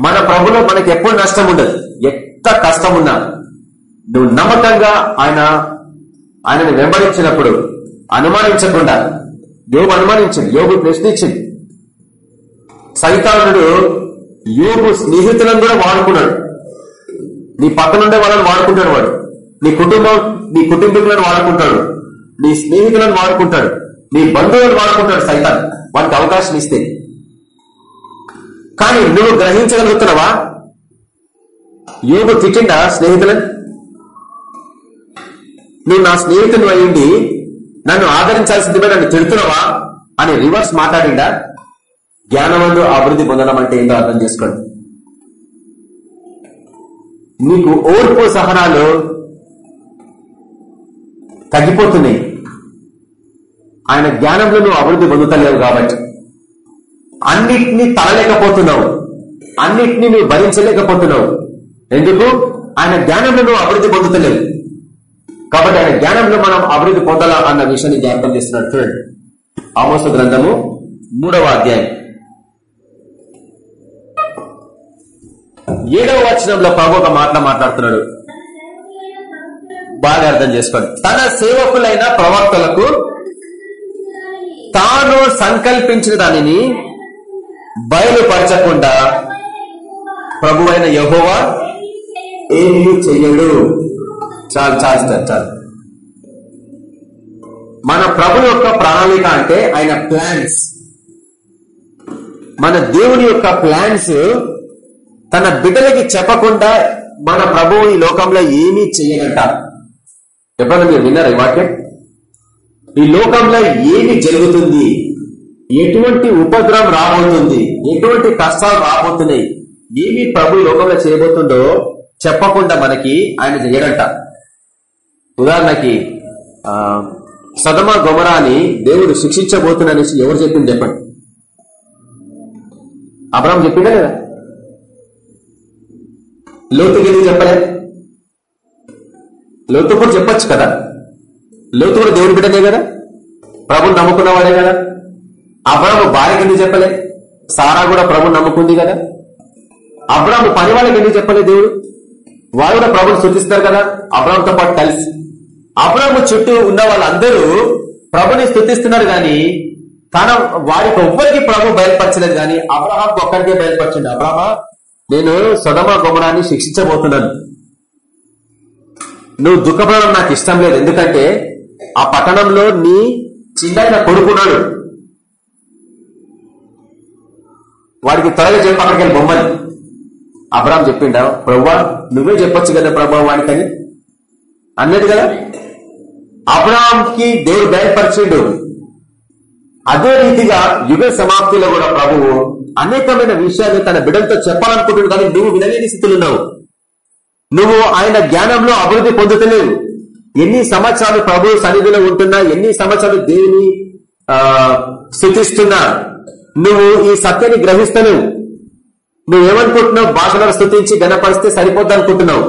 మన ప్రభులో మనకి ఎప్పుడు నష్టం ఉండదు. ఎంత కష్టం ఉన్నా నువ్వు నమ్మకంగా ఆయన ఆయనను వెంబడించినప్పుడు అనుమానించకుండా యోగు అనుమానించింది యోగు ప్రశ్నించింది. సైతానుడు యోగు స్నేహితులను కూడా వాడుకున్నాడు. నీ పక్కనుండే వాళ్ళని వాడుకుంటాడు వాడు. నీ కుటుంబం నీ కుటుంబీకులను వాడుకుంటాడు. నీ స్నేహితులను వాడుకుంటాడు. నీ బంధువులను వాడుకుంటాడు సైతాన్. వాటికి అవకాశం ఇస్తే. కానీ నువ్వు గ్రహించగలుగుతున్నావా? యోగు తిట్టిండా స్నేహితులని? నువ్వు నా స్నేహితుని అయ్యిండి నన్ను ఆదరించాల్సిందిగా నన్ను తిడుతున్నావా? అని రివర్స్ మాట్లాడిండా జ్ఞానమందు అభివృద్ధి పొందడం అంటే ఏంటో అర్థం చేసుకోండి. నీకు ఓర్పు సహనాలు తగ్గిపోతున్నాయి. ఆయన జ్ఞానంలో నువ్వు అభివృద్ధి పొందుతలేవు కాబట్టి. అన్నిటినీ తలలేకపోతున్నావు. అన్నిటినీ నువ్వు భరించలేకపోతున్నావు. ఎందుకు? ఆయన జ్ఞానంలో నువ్వు అభివృద్ధి పొందుతలేవు. కాబట్టి ఆయన జ్ఞానంలో మనం అభివృద్ధి పొందాలా అన్న విషయాన్ని జ్ఞాపకం చేస్తున్నాడు. చూడండి. ఆమోస గ్రంథము మూడవ అధ్యాయం. ఏడవ వచనంలో ప్రభు ఒక మాటలు మాట్లాడుతున్నాడు. బాగా అర్థం చేసుకోండి. తన సేవకులైన ప్రవక్తలకు తాను సంకల్పించిన దానిని బయలుపరచకుండా ప్రభు అయిన యహోవా ఏమీ చెయ్యడు. చాలు చాలు చాలు మన ప్రభు యొక్క ప్రణాళిక అంటే ఆయన ప్లాన్స్ మన దేవుని యొక్క ప్లాన్స్ తన బిడ్డలకి చెప్పకుండా మన ప్రభువు ఈ లోకంలో ఏమీ చెయ్యనంటారు ఎప్పుడన్నా మీరు విన్నారా ఈ వాక్యం? ఈ లోకంలో ఏమి జరుగుతుంది? ఎటువంటి ఉపద్రవం రాబోతుంది? ఎటువంటి కష్టాలు రాబోతున్నాయి? ఏమి ప్రభు లోకంలో చేయబోతుందో చెప్పకుండా మనకి ఆయన చేయడంట. ఉదాహరణకి ఆ, సదమ గొమరాని దేవుడు శిక్షించబోతున్నానేసి ఎవరు చెప్పింది చెప్పండి. అబ్రాహం చెప్పిండే లేదా? లోతుకి ఎందుకు లోతు కూడా చెప్పొచ్చు కదా? లోతు కూడా దేవుని బిడ్డనే కదా? ప్రభుని నమ్ముకున్నవాడే కదా? అబ్రాహ్మ భార్యకి ఎందుకు చెప్పలే? సారా కూడా ప్రభుని నమ్ముకుంది కదా? అబ్రాహ్మ పని వాళ్ళకి ఎందుకు చెప్పలే దేవుడు? వారు కూడా ప్రభుని స్థుతిస్తారు కదా? అబ్రాహ్మతో పాటు కలిసి. అబ్రాహ్మ చుట్టూ ఉన్న వాళ్ళందరూ ప్రభుని స్థుతిస్తున్నారు గాని తన వారికి ఒవ్వరికి ప్రభు బయలుపరచలేదు గాని అబ్రహాం ఒక్కరికే బయలుపరచండి. అబ్రహ్మ నేను సొదమ గుమరాన్ని శిక్షించబోతున్నాను. నువ్వు దుఃఖపడడం నాకు ఇష్టం లేదు. ఎందుకంటే ఆ పట్టణంలో నీ చిన్న కొడుకున్నాడు. వాడికి త్వరగా చెప్పి అక్కడికి వెళ్ళి బొమ్మని. అబ్రామ్ చెప్పిండా ప్రవ్వా నువ్వే చెప్పొచ్చు కదా ప్రభా వాడికని? అన్నది కదా. అబ్రామ్కి దేవుడు బయటపరిచిండు అదే రీతిగా యుగ సమాప్తిలో కూడా ప్రభువు అనేకమైన విషయాలు తన బిడ్డలతో చెప్పాలనుకుంటున్నాడు. కానీ నువ్వు వినలేని స్థితిలో ఉన్నావు. నువ్వు ఆయన జ్ఞానంలో అభివృద్ధి పొందుతలేవు. ఎన్ని సంవత్సరాలు ప్రభు సన్నిధిలో ఉంటున్నా ఎన్ని సంవత్సరాలు దేవుని ఆ స్థుతిస్తున్నా నువ్వు ఈ సత్యాన్ని గ్రహిస్తలేవు. నువ్వేమనుకుంటున్నావు? భాషలను స్థుతించి గణపరిస్తే సరిపోద్ది అనుకుంటున్నావు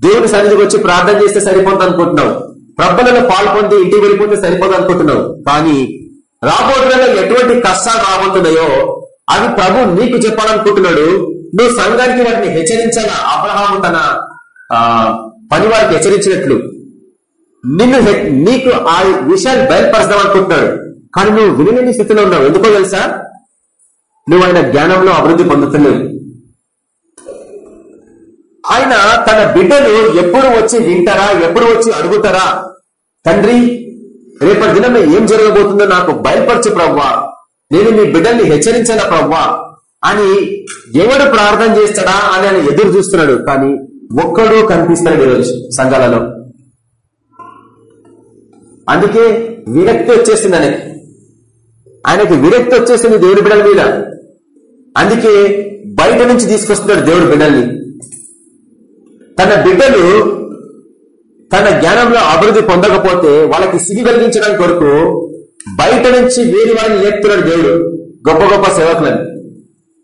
దేవుని సన్నిధికి వచ్చి ప్రార్థన చేస్తే సరిపోద్ది అనుకుంటున్నావు ప్రబ్బలలో పాల్పొంది ఇంటికి వెళ్ళిపోతే సరిపోదు అనుకుంటున్నావు కానీ రాబోతున్న ఎటువంటి కష్టాలు రాబోతున్నాయో అవి ప్రభు నీకు చెప్పాలనుకుంటున్నాడు. నువ్వు సంఘానికి వాటిని హెచ్చరించాలా? అబ్రహాము తన ఆ పని వారికి హెచ్చరించినట్లు నిన్ను హె- నీకు ఆ విషయాన్ని బయలుపరచదాం అనుకుంటున్నాడు. కానీ నువ్వు వినలేని స్థితిలో ఉన్నావు. ఎందుకో తెలుసా? నువ్వు ఆయన జ్ఞానంలో అభివృద్ధి పొందుతున్నావు. ఆయన తన బిడ్డలు ఎప్పుడు వచ్చి వింటారా ఎప్పుడు వచ్చి అడుగుతారా? తండ్రి రేపటి దినం ఏం జరగబోతుందో నాకు బయలుపరచు ప్రవ్వా. నేను మీ బిడ్డల్ని హెచ్చరించాలా ప్రవ్వా. అని ఎవడు ప్రార్థన చేస్తాడా అని ఆయన ఎదురు చూస్తున్నాడు. కానీ ఒక్కడు కనిపిస్తాడు ఈరోజు సంఘాలలో. అందుకే విరక్తి వచ్చేసింది ఆయనకి. ఆయనకి విరక్తి వచ్చేసింది దేవుడి బిడ్డల మీద. అందుకే బయట నుంచి తీసుకొస్తున్నాడు దేవుడు బిడ్డల్ని. తన బిడ్డలు తన జ్ఞానంలో అభివృద్ధి పొందకపోతే వాళ్ళకి సిగి కలిగించడానికి కొరకు బయట నుంచి వేరే వారిని లేపుతున్నాడు దేవుడు గొప్ప గొప్ప సేవకులను.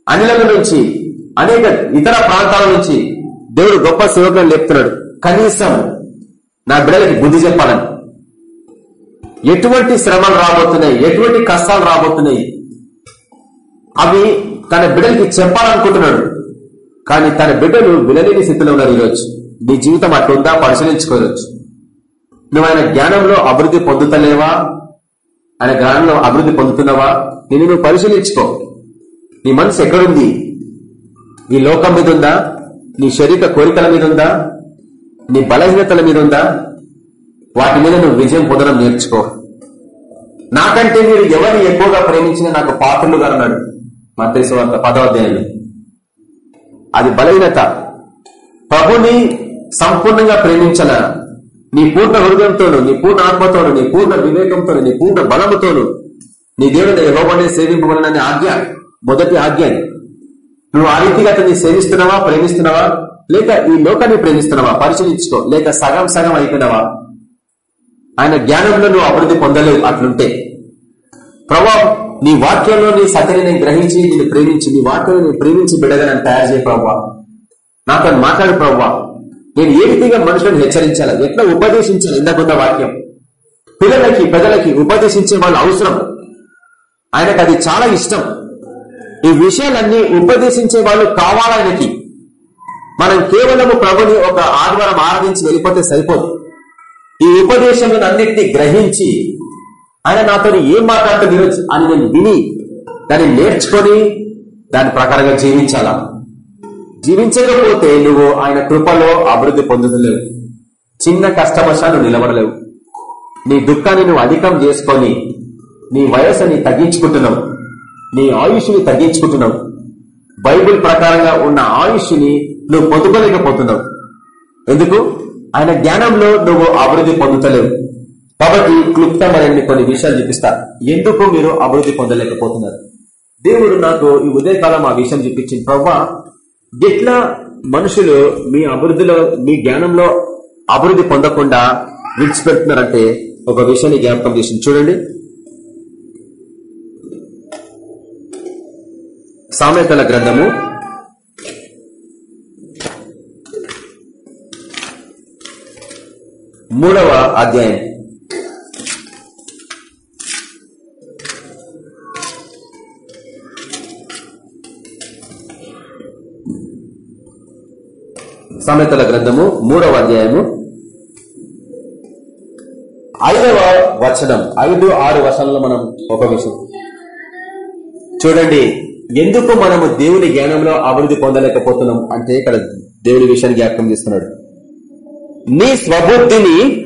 అనిల నుంచి అనేక ఇతర ప్రాంతాల నుంచి దేవుడు గొప్ప సేవకులను లేపుతున్నాడు. కనీసం నా బిడ్డలకి బుద్ధి చెప్పాలని. ఎటువంటి శ్రమలు రాబోతున్నాయి ఎటువంటి కష్టాలు రాబోతున్నాయి అవి తన బిడ్డలకి చెప్పాలనుకుంటున్నాడు. కానీ తన బిడ్డలు వినలేని స్థితిలో ఉన్నారు ఈరోజు. నీ జీవితం అట్లుందా పరిశీలించుకోవచ్చు. నువ్వు ఆయన జ్ఞానంలో అభివృద్ధి పొందుతలేవా? ఆయన జ్ఞానంలో అభివృద్ధి పొందుతున్నావా? నిన్ను నువ్వు పరిశీలించుకో. నీ మనసు ఎక్కడుంది? నీ లోకం మీద ఉందా? నీ శరీర కోరికల మీద ఉందా నీ బలహీనతల మీద ఉందా వాటి మీద నువ్వు విజయం పొందడం నేర్చుకో. నాకంటే మీరు ఎవరిని ఎక్కువగా ప్రేమించినా నాకు పాత్రలుగా అన్నాడు మతేశ్వార్త పదవ అధ్యాయంలో. అది బలహీనత. ప్రభుని సంపూర్ణంగా ప్రేమించన నీ పూర్ణ హృదయంతోను నీ పూర్ణ ఆత్మతోను నీ పూర్ణ వివేకంతోను నీ పూర్ణ బలముతోను నీ దేవుడు ఇవ్వబడే సేవింపబడిన ఆజ్ఞ మొదటి ఆజ్ఞ నువ్వు ఆ రీతిగా అతన్ని సేవిస్తున్నావా ప్రేమిస్తున్నావా? లేక ఈ లోకాన్ని ప్రేమిస్తున్నావా? పరిశీలించుకో. లేక సగం సగం అయిపోయినావా? ఆయన జ్ఞానంలో నువ్వు అభివృద్ధి పొందలేవు అట్లుంటే. ప్రభా నీ వాక్యంలో నీ సత్యని నేను గ్రహించి నేను ప్రేమించి నీ వాక్యాన్ని నేను ప్రేమించి బిడ్డగా నన్ను తయారు చేయ ప్రభావ నాతో మాట్లాడు ప్రభావ నేను ఏ రీతిగా మనుషులను హెచ్చరించాలి? ఎట్లా ఉపదేశించాలి? ఇందాకున్న వాక్యం. పిల్లలకి పెద్దలకి ఉపదేశించే వాళ్ళు అవసరం. ఆయనకు అది చాలా ఇష్టం. ఈ విషయాలన్నీ ఉపదేశించే వాళ్ళు కావాలయనకి మనం కేవలము ప్రభుని ఒక ఆదివారం ఆరాధించి వెళ్ళిపోతే సరిపోదు. ఈ ఉపదేశములను అన్నింటినీ గ్రహించి ఆయన నాతో ఏం మాట్లాడుతుంది ఈరోజు అని నేను విని దాన్ని నేర్చుకొని దాని ప్రకారంగా జీవించాలా? జీవించకపోతే నువ్వు ఆయన కృపలో అభివృద్ధి పొందుతలేవు. చిన్న కష్టవశాలు నిలబడలేవు. నీ దుఃఖాన్ని నువ్వు అధికం చేసుకొని నీ వయస్సుని తగ్గించుకుంటున్నావు. నీ ఆయుష్ని తగ్గించుకుంటున్నావు. బైబిల్ ప్రకారంగా ఉన్న ఆయుష్ని నువ్వు పొందుకోలేకపోతున్నావు. ఎందుకు? ఆయన జ్ఞానంలో నువ్వు అభివృద్ధి పొందుతలేవు. కాబట్టి క్లుప్తమైన కొన్ని విషయాలు చూపిస్తా. ఎందుకు మీరు అభివృద్ధి పొందలేకపోతున్నారు? దేవుడు నాకు ఈ ఉదయకాలం ఆ విషయం చూపించింది ప్రవ్వా ఎట్లా మనుషులు మీ అభివృద్ధిలో మీ జ్ఞానంలో అభివృద్ధి పొందకుండా విడిచిపెడుతున్నారంటే ఒక విషయాన్ని జ్ఞాపకం చేసింది. చూడండి. సామెతల గ్రంథము. మూడవ అధ్యాయం. సామెతల గ్రంథము మూడవ అధ్యాయము. ఐదవ వచనం ఐదు ఆరు వచనంలో మనం ఒక విషయం చూడండి. ఎందుకు మనము దేవుని జ్ఞానంలో అభివృద్ధి పొందలేకపోతున్నాం? అంటే ఇక్కడ దేవుని విషయాన్ని జ్ఞాపకం చేస్తున్నాడు. నీ స్వబుద్ధిని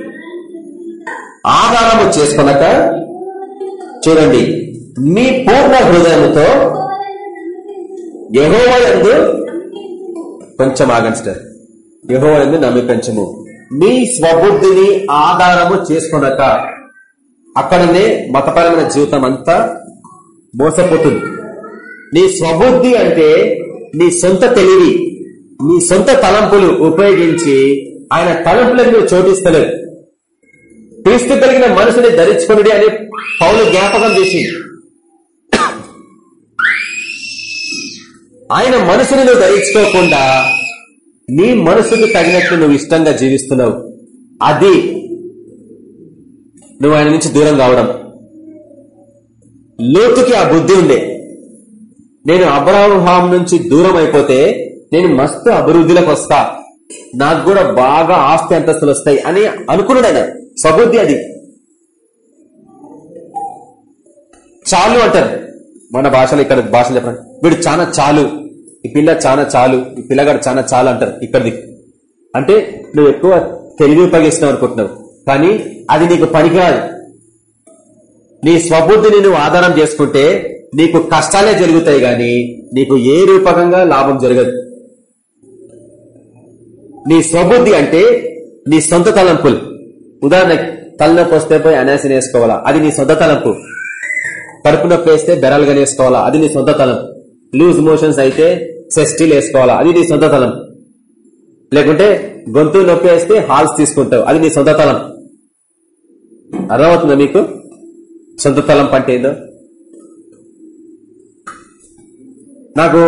ఆధారము చేసుకొనక చూడండి మీ పూర్ణ హృదయంతో యహోవయందు కొంచెం ఆగండి సార్. నమ్మి పెంచము. మీ స్వబుద్ధిని ఆధారము చేసుకొనక అక్కడనే మతపరమైన జీవితం అంతా మోసపోతుంది. నీ స్వబుద్ధి అంటే నీ సొంత తెలివి నీ సొంత తలంపులు ఉపయోగించి ఆయన తలంపులకు నువ్వు చోటిస్తలేదు. క్రీస్తు కలిగిన మనసుని ధరించుకుని అని పౌలు జ్ఞాపకం చేసి ఆయన మనసుని నువ్వు ధరించుకోకుండా నీ మనసుకు తగినట్లు నువ్వు ఇష్టంగా జీవిస్తున్నావు. అది నువ్వు ఆయన నుంచి దూరం కావడం. లోతుకి ఆ బుద్ధి ఉండే. నేను అబ్రాహాం నుంచి దూరం అయిపోతే నేను మస్తు అభివృద్ధిలోకి వస్తా. నాకు కూడా బాగా ఆస్తి అంతస్తులు వస్తాయి అని అనుకున్నాడు ఆయన. సబుద్ధి అది. చాలు అంటారు. మన భాషలో ఇక్కడ భాషలు చెప్పండి. వీడు చాలా చాలు. ఈ పిల్ల చాలా చాలు. ఈ పిల్లగాడు చాలా చాలు అంటారు ఇక్కడిది. అంటే నువ్వు ఎక్కువ తెలివి ఉపయోగిస్తున్నావు అనుకుంటున్నావు. కానీ అది నీకు పనికిరాదు. నీ స్వబుద్ధిని నువ్వు ఆధారం చేసుకుంటే నీకు కష్టాలే జరుగుతాయి గాని నీకు ఏ రూపకంగా లాభం జరగదు. నీ స్వబుద్ధి అంటే నీ సొంత తలంపులు. ఉదాహరణ తలనొప్పి వస్తే పోయి అనాసిన్ వేసుకోవాలా? అది నీ సొంత తలంపు. కడుపు నొప్పి వేస్తే బెరలుగా వేసుకోవాలా అది నీ సొంత తలం లూజ్ మోషన్స్ అయితే సెస్టీలు వేసుకోవాలా? అది నీ సొంత తలం లేకుంటే గొంతు నొప్పి వేస్తే హాల్స్ తీసుకుంటావు. అది నీ సొంత తలం అర్థమవుతుందా మీకు? సొంత తలం అంటే ఏందో? నాకు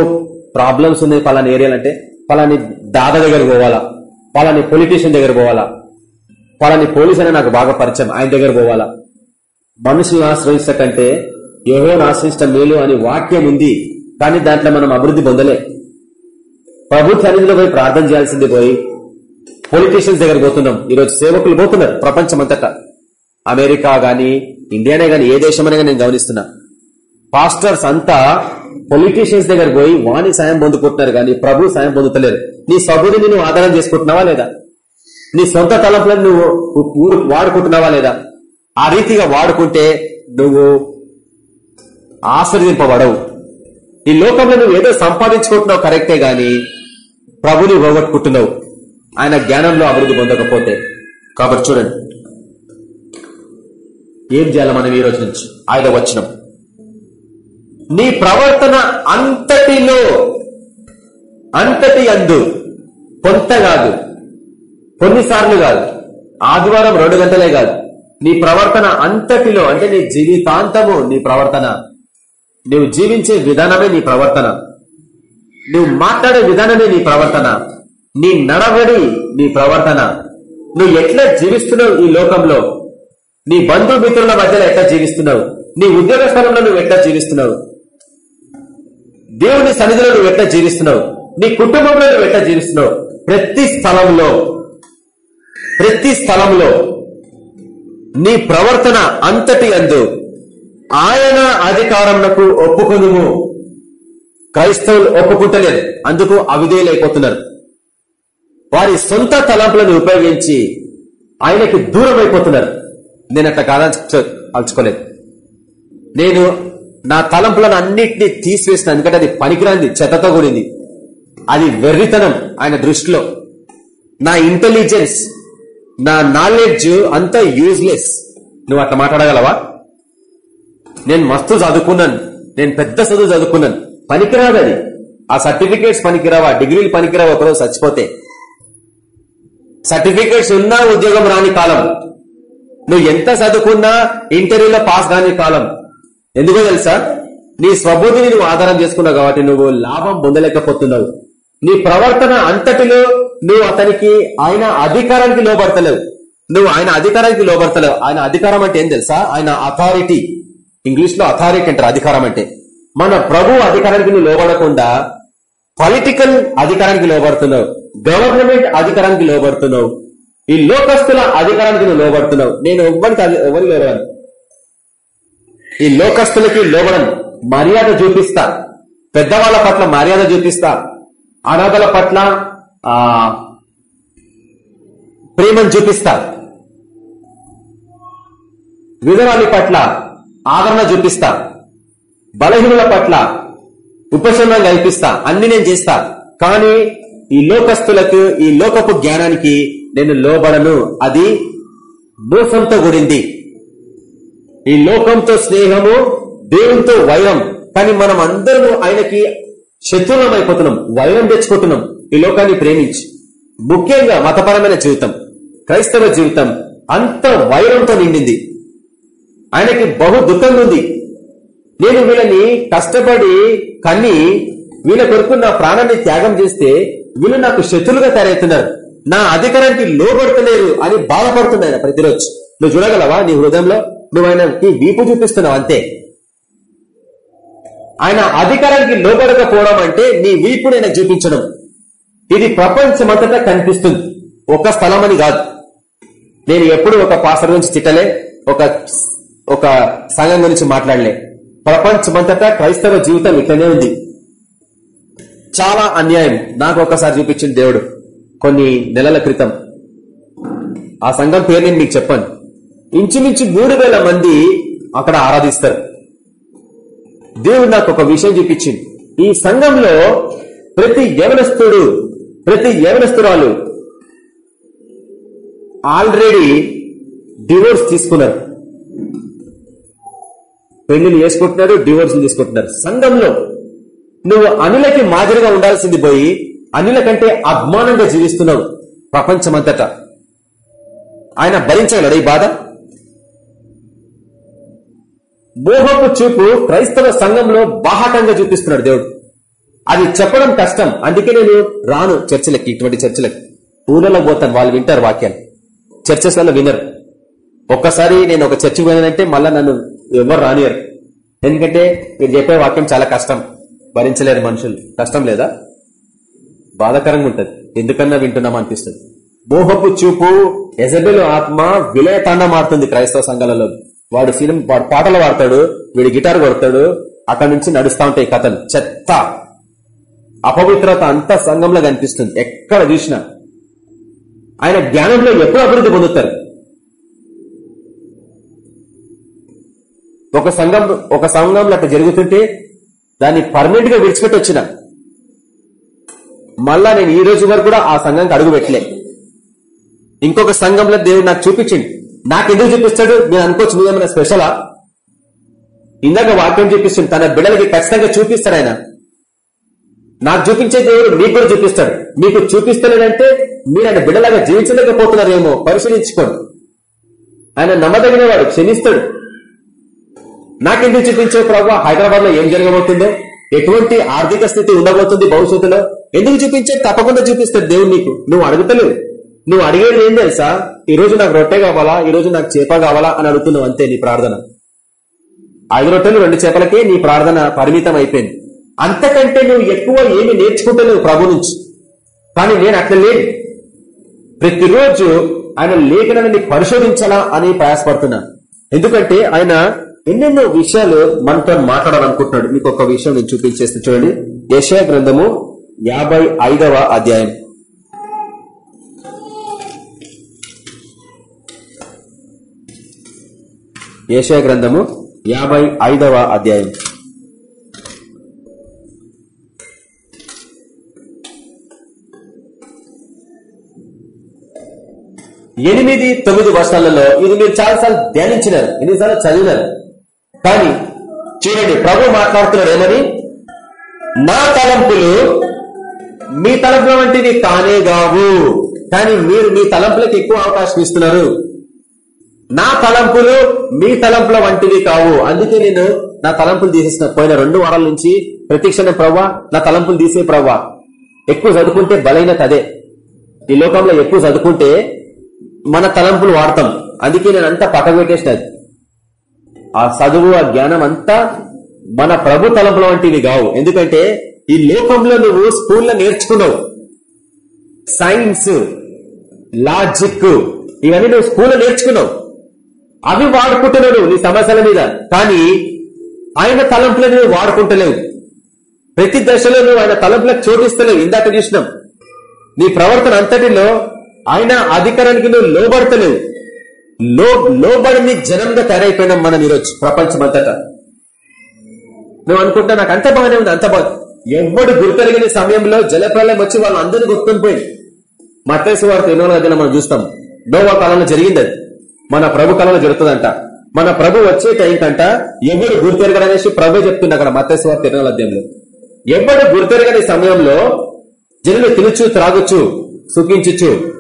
ప్రాబ్లమ్స్ ఉన్నాయి పలాని ఏరియాలు అంటే పలాని దాద దగ్గర పోవాలా పలాని పొలిటీషియన్ దగ్గర పోవాలా పలాని పోలీస్ అనే నాకు బాగా పరిచయం ఆయన దగ్గర పోవాలా. మనుషులను ఆశ్రయించకంటే ఏహోని ఆశ్రయించడం మేలు అని వాక్యం ఉంది కానీ దాంట్లో మనం అభివృద్ధి పొందలే. ప్రభు సన్నిధిలో పోయి ప్రార్థన చేయాల్సింది పోయి పొలిటీషియన్స్ దగ్గర పోతున్నాం. ఈరోజు సేవకులు పోతున్నారు ప్రపంచం అమెరికా గాని ఇండియానే గాని ఏ దేశమనే గాని నేను గమనిస్తున్నా. పాస్టర్స్ అంతా పొలిటీషియన్స్ దగ్గర పోయి వాణి సాయం పొందుకుంటున్నారు కానీ ప్రభు సాయం పొందుతలేరు. నీ సభుడిని నువ్వు ఆధారం చేసుకుంటున్నావా లేదా? నీ సొంత తలంపులను నువ్వు ఊరు వాడుకుంటున్నావా లేదా? ఆ రీతిగా వాడుకుంటే నువ్వు ఆశ్రదింపబడవు ఈ లోకంలో నువ్వు ఏదో సంపాదించుకుంటున్నావు కరెక్టే గాని ప్రభుని పోగొట్టుకుంటున్నావు. ఆయన జ్ఞానంలో అభివృద్ధి పొందకపోతే. కాబట్టి చూడండి. ఏం చేయాలి మనం ఈ రోజు నుంచి? ఆయన వచ్చినం నీ ప్రవర్తన అంతటిలో అంతటి అందు కొంత కాదు. కొన్నిసార్లు కాదు. ఆదివారం రెండు గంటలే కాదు. నీ ప్రవర్తన అంతటిలో అంటే నీ జీవితాంతము నీ ప్రవర్తన. నువ్వు జీవించే విధానమే నీ ప్రవర్తన. నువ్వు మాట్లాడే విధానమే నీ ప్రవర్తన. నీ నడవడి నీ ప్రవర్తన. నువ్వు ఎట్లా జీవిస్తున్నావు ఈ లోకంలో? నీ బంధుమిత్రుల మధ్యలో ఎట్లా జీవిస్తున్నావు? నీ ఉద్యోగ స్థలంలో నువ్వు ఎట్లా జీవిస్తున్నావు? దేవుని సన్నిధిలో నువ్వు ఎట్లా జీవిస్తున్నావు? నీ కుటుంబంలో నువ్వు ఎట్లా జీవిస్తున్నావు? ప్రతి స్థలంలో ప్రతి స్థలంలో నీ ప్రవర్తన అంతటి అందు ఆయన అధికారంకు ఒప్పుకుందుము క్రైస్తవులు ఒప్పుకుంటలేదు. అందుకు అవిధేయులైపోతున్నారు. వారి సొంత తలంపులను ఉపయోగించి ఆయనకి దూరం అయిపోతున్నారు నేను అట్లా కాదాల్చుకోలేదు నేను నా తలంపులను అన్నింటినీ తీసివేసిన ఎందుకంటే అది పనికిరాంది చెత్తతో కూడింది. అది వెర్రితనం ఆయన దృష్టిలో. నా ఇంటెలిజెన్స్ నా నాలెడ్జ్ అంతా యూజ్లెస్ నువ్వు అట్లా మాట్లాడగలవా? నేను మస్తు చదువుకున్నాను. నేను పెద్ద చదువు చదువుకున్నాను. పనికిరాదు అది. ఆ సర్టిఫికేట్స్ పనికిరావా డిగ్రీలు పనికిరావా ఒకరోజు చచ్చిపోతే. సర్టిఫికేట్స్ ఉన్నా ఉద్యోగం రాని కాలం. నువ్వు ఎంత చదువుకున్నా ఇంటర్వ్యూలో పాస్ కాని కాలం. ఎందుకో తెలుసా? నీ స్వబుద్ధిని నువ్వు ఆధారం చేసుకున్నావు కాబట్టి నువ్వు లాభం పొందలేకపోతున్నావు. నీ ప్రవర్తన అంతటిలో నువ్వు అతనికి ఆయన అధికారానికి లోబడతలేవు. నువ్వు ఆయన అధికారానికి లోబడతలేవు. ఆయన అధికారం అంటే ఏం తెలుసా? ఆయన అథారిటీ ఇంగ్లీష్లో అథారిటీ అంటారు అధికారం అంటే. మన ప్రభు అధికారానికి నువ్వు లోబడకుండా పొలిటికల్ అధికారానికి లోబడుతున్నావు. గవర్నమెంట్ అధికారానికి లోబడుతున్నావు. ఈ లోకస్తుల అధికారానికి నువ్వు లోబడుతున్నావు. నేను ఎవ్వరికి ఎవరికి లోబడాను. ఈ లోకస్తులకి లోబడను మర్యాద చూపిస్తా. పెద్దవాళ్ళ పట్ల మర్యాద చూపిస్తా. అనాథల పట్ల ఆ ప్రేమను చూపిస్తా. విధవాళ్ళ పట్ల ఆదరణ చూపిస్తా. బలహీనుల పట్ల ఉపశమనం కల్పిస్తా. అన్ని నేను చేస్తా. కానీ ఈ లోకస్తులకు ఈ లోకపు జ్ఞానానికి నేను లోబడను. అది మోసంతో కూడింది. ఈ లోకంతో స్నేహము దేవునితో వైరం కానీ మనం అందరము ఆయనకి శత్రులం అయిపోతున్నాం వైరం తెచ్చుకుంటున్నాం ఈ లోకాన్ని ప్రేమించి. ముఖ్యంగా మతపరమైన జీవితం క్రైస్తవ జీవితం అంత వైరంతో నిండింది. ఆయనకి బహు దుఃఖంగా ఉంది నేను వీళ్ళని కష్టపడి కన్ని వీళ్ళ కొరకు నా ప్రాణాన్ని త్యాగం చేస్తే వీళ్ళు నాకు శత్రులుగా తయారవుతున్నారు. నా అధికారానికి లోబడతలేరు అని బాధపడుతున్నాయి ప్రతిరోజు. నువ్వు చూడగలవా నీ హృదయంలో? నువ్వు ఆయనకి వీపు చూపిస్తున్నావు అంతే. ఆయన అధికారానికి లోబడకపోవడం అంటే నీ వీపుని ఆయన చూపించడం. ఇది ప్రపంచమంతటా కనిపిస్తుంది. ఒక స్థలం అని కాదు. నేను ఎప్పుడు ఒక పాస్టర్ గురించి తిట్టలే ఒక ఒక సంఘం గురించి మాట్లాడలే. ప్రపంచమంతటా క్రైస్తవ జీవితం ఇట్లనే ఉంది. చాలా అన్యాయం. నాకు ఒకసారి చూపించింది దేవుడు. కొన్ని నెలల క్రితం. ఆ సంఘం పేరు నేను మీకు చెప్పాను. ఇంచుమించు మూడు వేల మంది అక్కడ ఆరాధిస్తారు. దేవుడు నాకు ఒక విషయం చూపించింది ఈ సంఘంలో ప్రతి యవనస్తుడు ప్రతి యవనస్తురాలు ఆల్రెడీ డివోర్స్ తీసుకున్నారు. పెళ్ళిని వేసుకుంటున్నారు డివోర్స్ తీసుకుంటున్నారు. సంఘంలో నువ్వు అనులకి మాదిరిగా ఉండాల్సింది పోయి అనిల కంటే అభిమానంగా జీవిస్తున్నావు ప్రపంచమంతటా. ఆయన భరించగలడు ఈ బాధ? మోహపు చూపు క్రైస్తవ సంఘంలో బాహాటంగా చూపిస్తున్నాడు దేవుడు. అది చెప్పడం కష్టం. అందుకే నేను రాను చర్చలకి ఇటువంటి చర్చలకి. ఊళ్ళలో పోతాను వాళ్ళు వింటారు వాక్యాలు. చర్చస్లలో వినరు. ఒక్కసారి నేను ఒక చర్చకు పోయినంటే మళ్ళీ నన్ను ఎవరు రానియరు. ఎందుకంటే మీరు చెప్పే వాక్యం చాలా కష్టం. భరించలేరు మనుషులు. కష్టం లేదా? బాధాకరంగా ఉంటుంది. ఎందుకన్నా వింటున్నాం అనిపిస్తుంది. మోహపు చూపు ఎజబెలు ఆత్మ విలయతాండ మారుతుంది క్రైస్తవ సంఘాలలో వాడు సినిమా వాడు పాటలు పాడతాడు వీడు గిటార్ కొడతాడు అక్కడ నుంచి నడుస్తూ ఉంటాయి కథలు. చెత్త. అపవిత్రత అంతా సంఘంలో కనిపిస్తుంది. ఎక్కడ చూసినా. ఆయన జ్ఞానంలో ఎప్పుడు అభివృద్ధి పొందుతారు. ఒక సంఘం ఒక సంఘంలో అట్లా జరుగుతుంటే దాన్ని పర్మనెంట్గా విడిచిపెట్టి వచ్చిన. మళ్ళా నేను ఈ రోజు వరకు కూడా ఆ సంఘంకి అడుగు పెట్టలే. ఇంకొక సంఘంలో దేవుడు నాకు చూపించింది నాకు ఎందుకు చూపిస్తాడు నేను అనుకోవచ్చు నువ్వేమైనా స్పెషలా ఇందాక వాక్యం చూపిస్తుంది తన బిడ్డలకి ఖచ్చితంగా చూపిస్తాడు ఆయన. నాకు చూపించే దేవుడు మీకు కూడా చూపిస్తాడు. మీకు చూపిస్తలేదంటే మీరు ఆయన బిడ్డలాగా జీవించలేకపోతున్నారేమో పరిశీలించుకోండి. ఆయన నమ్మదగిన వాడు క్షమిస్తాడు. నాకెందుకు చూపించే ప్రభావ హైదరాబాద్లో ఏం జరగబోతుందో? ఎటువంటి ఆర్థిక స్థితి ఉండబోతుంది భవిష్యత్తులో? ఎందుకు చూపించే తప్పకుండా చూపిస్తాడు దేవుడు నీకు. నువ్వు అడుగుతలేవు. నువ్వు అడిగేది ఏం తెలుసా? ఈ రోజు నాకు రొట్టె కావాలా? ఈ రోజు నాకు చేప కావాలా అని అడుగుతున్నావు అంతే నీ ప్రార్థన. ఐదు రొట్టెలు రెండు చేపలకే నీ ప్రార్థన పరిమితం అయిపోయింది. అంతకంటే నువ్వు ఎక్కువ ఏమి నేర్చుకుంటలేవు ప్రభు నుంచి? కానీ నేను అట్లా లేను. ప్రతిరోజు ఆయన లేఖనాన్ని పరిశోధించాలా అని ప్రయాసపడుతున్నా. ఎందుకంటే ఆయన ఎన్నెన్నో విషయాలు మనతో మాట్లాడాలనుకుంటున్నాడు. మీకు ఒక విషయం నేను చూపించేస్తే చూడండి. యశయ గ్రంథము యాభై ఐదవ అధ్యాయం. యశయ గ్రంథము యాభై ఐదవ అధ్యాయం. ఎనిమిది తొమ్మిది వర్షాలలో ఇది మీరు చాలాసార్లు ధ్యానించినారు ఎన్నిసార్లు చదివినారు. కానీ చూడండి ప్రభు మాట్లాడుతున్నారు ఏమని? నా తలంపులు మీ తలంపుల వంటివి కానే కావు కానీ మీరు మీ తలంపులకు ఎక్కువ అవకాశం ఇస్తున్నారు. నా తలంపులు మీ తలంపుల వంటివి కావు. అందుకే నేను నా తలంపులు తీసేసిన పోయిన రెండు వారాల నుంచి ప్రతిక్షణ ప్రవ్వా నా తలంపులు తీసే ప్రవ్వా. ఎక్కువ చదువుకుంటే బలైనది అదే. ఈ లోకంలో ఎక్కువ చదువుకుంటే మన తలంపులు వాడతాం. అందుకే నేను అంతా పక్కకు పెట్టేసినది ఆ చదువు ఆ జ్ఞానం అంతా మన ప్రభు తలంపుల వంటివి కావు. ఎందుకంటే ఈ లోకంలో నువ్వు స్కూల్లో నేర్చుకున్నావు. సైన్స్ లాజిక్ ఇవన్నీ నువ్వు స్కూల్లో నేర్చుకున్నావు. అవి వాడుకుంటున్నాడు నీ సమస్యల మీద. కానీ ఆయన తలంపులను నువ్వు వాడుకుంటలేవు. ప్రతి దశలో నువ్వు ఆయన తలంపులకు చోటిస్తలేవు. ఇందాక చూసినాం. నీ ప్రవర్తన అంతటిలో ఆయన అధికారానికి నువ్వు లోబడతలేవు. లో లోబడిని జనంగా తయారైపోయినాం మనం ఈరోజు ప్రపంచం అంతటా నువ్వు అనుకుంటా నాకు అంత బాగానే ఉంది అంత బాగా. ఎవడు గుర్తెరిగిన సమయంలో జలప్రలయం వచ్చి వాళ్ళు గుర్తుని పోయింది మత్స్య వార్త ఎన్నో మనం చూస్తాం. నోవా కాలంలో జరిగింది అది. మన ప్రభు కాలంలో జరుగుతుందంట. మన ప్రభు వచ్చే టైంకంట ఎవరు గుర్తెరగడనేసి ప్రభు చెప్తుంది అక్కడ మత్స్య వార్త ఎన్నో గుర్తెరగని సమయంలో జనులు తినచ్చు త్రాగొచ్చు సుఖించచ్చు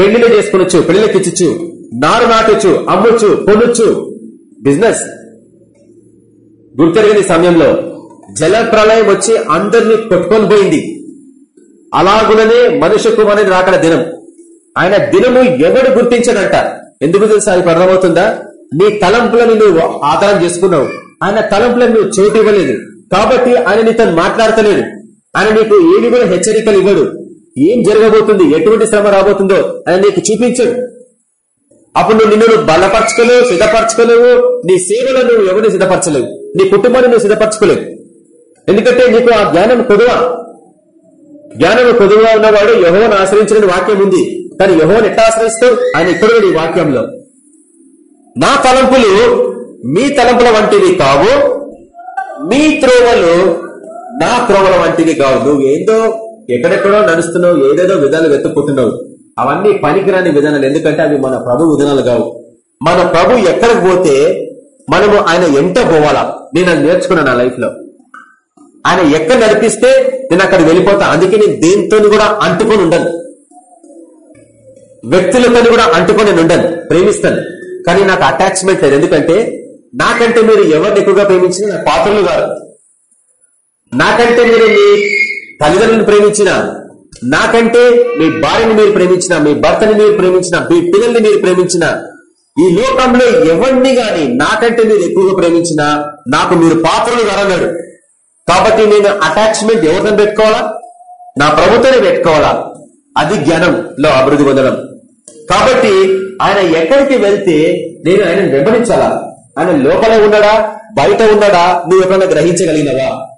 పెళ్ళిళ్ళు చేసుకునొచ్చు పెళ్ళిళ్ళకి నారు నాటొచ్చు అమ్మొచ్చు కొనొచ్చు బిజినెస్ గుర్తెరగని సమయంలో జల ప్రళయం వచ్చి అందరినీ కొట్టుకొని పోయింది. అలాగుననే మనుష్య కుమారుని రాకడ దినం. ఆయన దినము ఎవడు గుర్తించడంట? ఎందుకు తెలుసా అది అర్థమవుతుందా? నీ తలంపులను నువ్వు ఆధారం చేసుకున్నావు. ఆయన తలంపులను నువ్వు చోటు ఇవ్వలేదు. కాబట్టి ఆయన నీతో మాట్లాడతలేడు. ఆయన నీకు ఏమి కూడా హెచ్చరికలు ఇవ్వడు. ఏం జరగబోతుంది? ఎటువంటి శ్రమ రాబోతుందో ఆయన నీకు చూపించడు. అప్పుడు నువ్వు నిన్ను బలపరచుకోలేవు సిద్ధపరచుకోలేవు. నీ సేవలో నువ్వు ఎవరిని సిద్ధపరచలేవు? నీ కుటుంబాన్ని నువ్వు సిద్ధపరచుకోలేవు. ఎందుకంటే నీకు ఆ జ్ఞానం కొదువ? జ్ఞానం కొదువుగా ఉన్నవాడు యహోను ఆశ్రయించిన వాక్యం ఉంది. కానీ యహోని ఎట్లా ఆశ్రయిస్తావు ఆయన ఇక్కడ ఈ వాక్యంలో. నా తలంపులు మీ తలంపుల వంటివి కావు మీ త్రోవలు నా త్రోవల వంటివి కావు. నువ్వు ఏందో ఎక్కడెక్కడో నడుస్తున్నావు ఏదేదో విధాలు వెతుక్కుంటున్నావు. అవన్నీ పనికిరాని విధానాలు ఎందుకంటే అవి మన ప్రభు విధానాలు కావు. మన ప్రభు ఎక్కడికి పోతే మనము ఆయన ఎంత పోవాలా? నేను అది నేర్చుకున్నాను నా లైఫ్లో ఆయన ఎక్కడ నడిపిస్తే నేను అక్కడ వెళ్ళిపోతా. అందుకే నేను దేంతో కూడా అంటుకొని ఉండను. వ్యక్తులతో కూడా అంటుకొని నేను ఉండను ప్రేమిస్తాను. కానీ నాకు అటాచ్మెంట్ లేదు. ఎందుకంటే నాకంటే మీరు ఎవరిని ఎక్కువగా ప్రేమించినా నా పాత్రలు గారు నాకంటే మీరు మీ తల్లిదండ్రులను ప్రేమించిన నాకంటే మీ భార్యని మీరు ప్రేమించిన మీ భర్తని మీరు ప్రేమించిన మీ పిల్లల్ని మీరు ప్రేమించిన ఈ లోకంలో ఎవరిని గాని నాకంటే మీరు ఎక్కువగా ప్రేమించిన నాకు మీరు పాత్రలు గారన్నాడు కాబట్టి నేను అటాచ్మెంట్ ఎవరిని పెట్టుకోవాలా? నా ప్రభుత్వాన్ని పెట్టుకోవాలా? అది జ్ఞానంలో అభివృద్ధి పొందడం. కాబట్టి ఆయన ఎక్కడికి వెళ్తే నేను ఆయన వెంబడించాలా? ఆయన లోపల ఉన్నాడా? బయట ఉన్నాడా? నువ్వు ఎప్పుడన్నా గ్రహించగలిగినవా?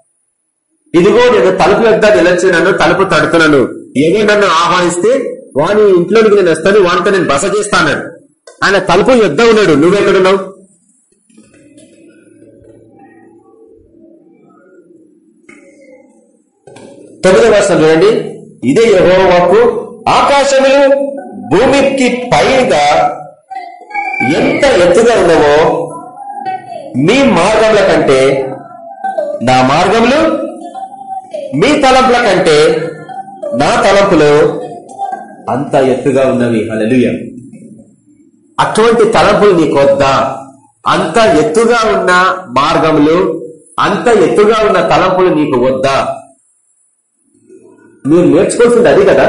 ఇదిగో నేను తలుపు వద్ద నిలచినాను తలుపు తడుతున్నాను ఏదో నన్ను ఆహ్వానిస్తే వాని ఇంట్లోనికి నేను వస్తాను వానితో నేను బస చేస్తాను. ఆయన తలుపు యుద్ధ ఉన్నాడు. నువ్వెక్కడున్నావు తొమ్మిదవ వర్షం చూడండి. ఇదే యహోవాకు ఆకాశములు భూమికి పైగా ఎంత ఎత్తుగా ఉన్నవో మీ మార్గముల కంటే నా మార్గములు మీ తలంపుల కంటే నా తలంపులు అంత ఎత్తుగా ఉన్నవి. అలలుయ అటువంటి తలంపులు నీకొద్దా అంత ఎత్తుగా ఉన్న మార్గములు అంత ఎత్తుగా ఉన్న తలంపులు నీకు వద్దా? మీరు నేర్చుకోవాల్సింది అది కదా?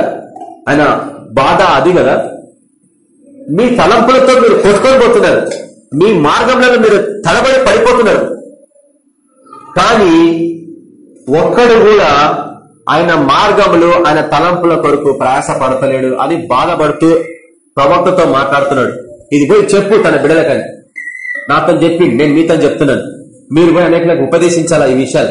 ఆయన బాధ అది కదా. మీ తలంపులతో మీరు కొట్టుకొని పోతున్నారు. మీ మార్గంలో మీరు తడబడి పడిపోతున్నారు. కానీ ఒక్కడు కూడా ఆయన మార్గములు ఆయన తలంపుల కొరకు ప్రయాస పడతలేడు అని బాధపడుతూ ప్రవక్తతో మాట్లాడుతున్నాడు. ఇది పోయి చెప్పు తన బిడలకని. నాతో చెప్పి నేను మీతో చెప్తున్నాను. మీరు పోయి అనేకలకు ఉపదేశించాలా ఈ విషయాలు?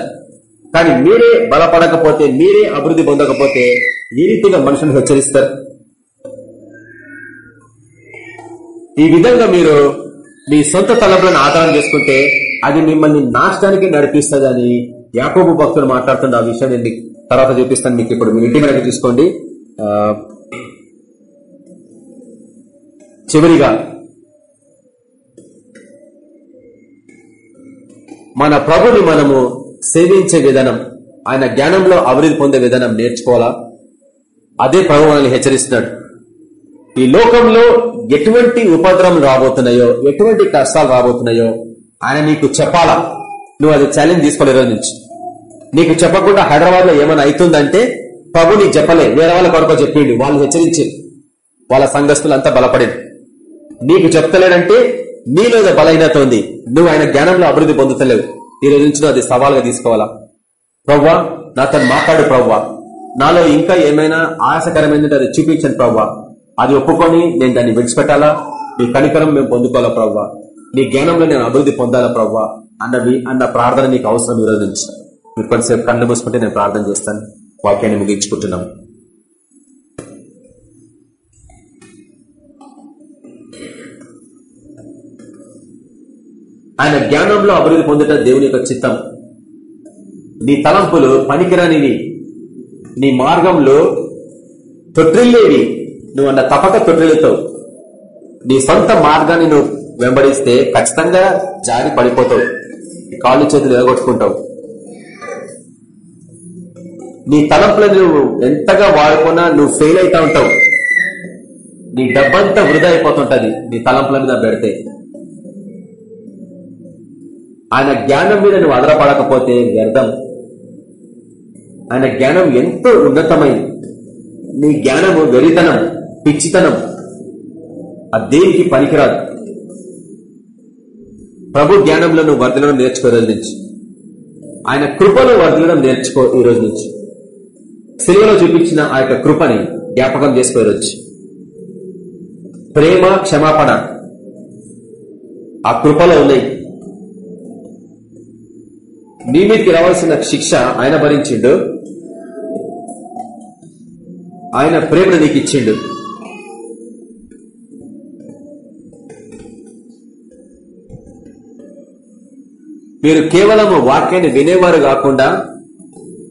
కానీ మీరే బలపడకపోతే మీరే అభివృద్ధి పొందకపోతే ఈ రీతిగా మనుషులు హెచ్చరిస్తారు. ఈ విధంగా మీరు మీ సొంత తలంపులను ఆధారం చేసుకుంటే అది మిమ్మల్ని నాశనానికి నడిపిస్తుంది అని యాకోబు భక్తులు మాట్లాడుతున్న ఆ విషయం నేను తర్వాత చూపిస్తాను. మీకు ఇప్పుడు మీ ఇంటి మీద చూసుకోండి. చివరిగా మన ప్రభుని మనము సేవించే విధానం ఆయన జ్ఞానంలో అభివృద్ధి పొందే విధానం నేర్చుకోవాలా? అదే ప్రభు మనల్ని హెచ్చరిస్తున్నాడు. ఈ లోకంలో ఎటువంటి ఉపద్రవం రాబోతున్నాయో ఎటువంటి కష్టాలు రాబోతున్నాయో ఆయన నీకు చెప్పాలా? నువ్వు అది ఛాలెంజ్ తీసుకోలే రోజు నుంచి. నీకు చెప్పకుండా హైదరాబాద్లో ఏమైనా అవుతుందంటే ప్రభు నీకు చెప్పలే. వేరే వాళ్ళ కొరకు చెప్పిండు. వాళ్ళు హెచ్చరించి వాళ్ళ సంఘస్థులు అంతా బలపడింది. నీకు చెప్తలేడంటే నీలో బలహీనత ఉంది. నువ్వు ఆయన జ్ఞానంలో అభివృద్ధి పొందుతలేవు. ఈ రోజు నుంచి అది సవాల్గా తీసుకోవాలా? ప్రవ్వా నాతో మాట్లాడు ప్రవ్వా. నాలో ఇంకా ఏమైనా ఆశకరమైనది అది చూపించండి ప్రవ్వా. అది ఒప్పుకొని నేను దాన్ని విడిచిపెట్టాలా? నీ కనికరం మేము పొందుకోవాలా ప్రవ్వా? నీ జ్ఞానంలో నేను అభివృద్ధి పొందాలా ప్రవ్వా? అన్నవి అన్న ప్రార్థన నీకు అవసరం ఈ నుంచి. మీరు కొంతసేపు కళ్ళు మూసుకుంటే నేను ప్రార్థన చేస్తాను. వాక్యాన్ని ముగించుకుంటున్నాం. ఆయన జ్ఞానంలో అభివృద్ధి పొందటం దేవుని యొక్క చిత్తం. నీ తలంపులు పనికిరానివి. నీ మార్గంలో తొట్టిల్లేవి. నువ్వు అన్న తపక తొట్టిల్లుతావు నీ సొంత మార్గాన్ని నువ్వు వెంబడిస్తే ఖచ్చితంగా జారి పడిపోతావు. కాళ్ళు చేతులు ఎగొట్టుకుంటావు నీ తలపులను నువ్వు ఎంతగా వాడుకున్నా నువ్వు ఫెయిల్ అవుతా ఉంటావు. నీ డబ్బంతా వృధా అయిపోతుంటది నీ తలంపుల మీద పెడితే. ఆయన జ్ఞానం మీద నువ్వు అదరపడకపోతే వ్యర్థం. ఆయన జ్ఞానం ఎంతో ఉన్నతమైంది. నీ జ్ఞానము వెరితనం పిచ్చితనం. ఆ దేనికి పనికిరాదు. ప్రభు జ్ఞానంలో నువ్వు వర్ధనం నేర్చుకోవాలి నుంచి. ఆయన కృపను వర్ధనం నేర్చుకో ఈ రోజు నుంచి. సిలువలో చూపించిన ఆ యొక్క కృపని జ్ఞాపకం చేసుకోవచ్చు ప్రేమ క్షమాపణ ఆ కృపలో ఉన్నాయి. నీ మీదకి రావాల్సిన శిక్ష ఆయన భరించిండు. ఆయన ప్రేమను నీకు ఇచ్చిండు. మీరు కేవలం వాక్యాన్ని వినేవారు కాకుండా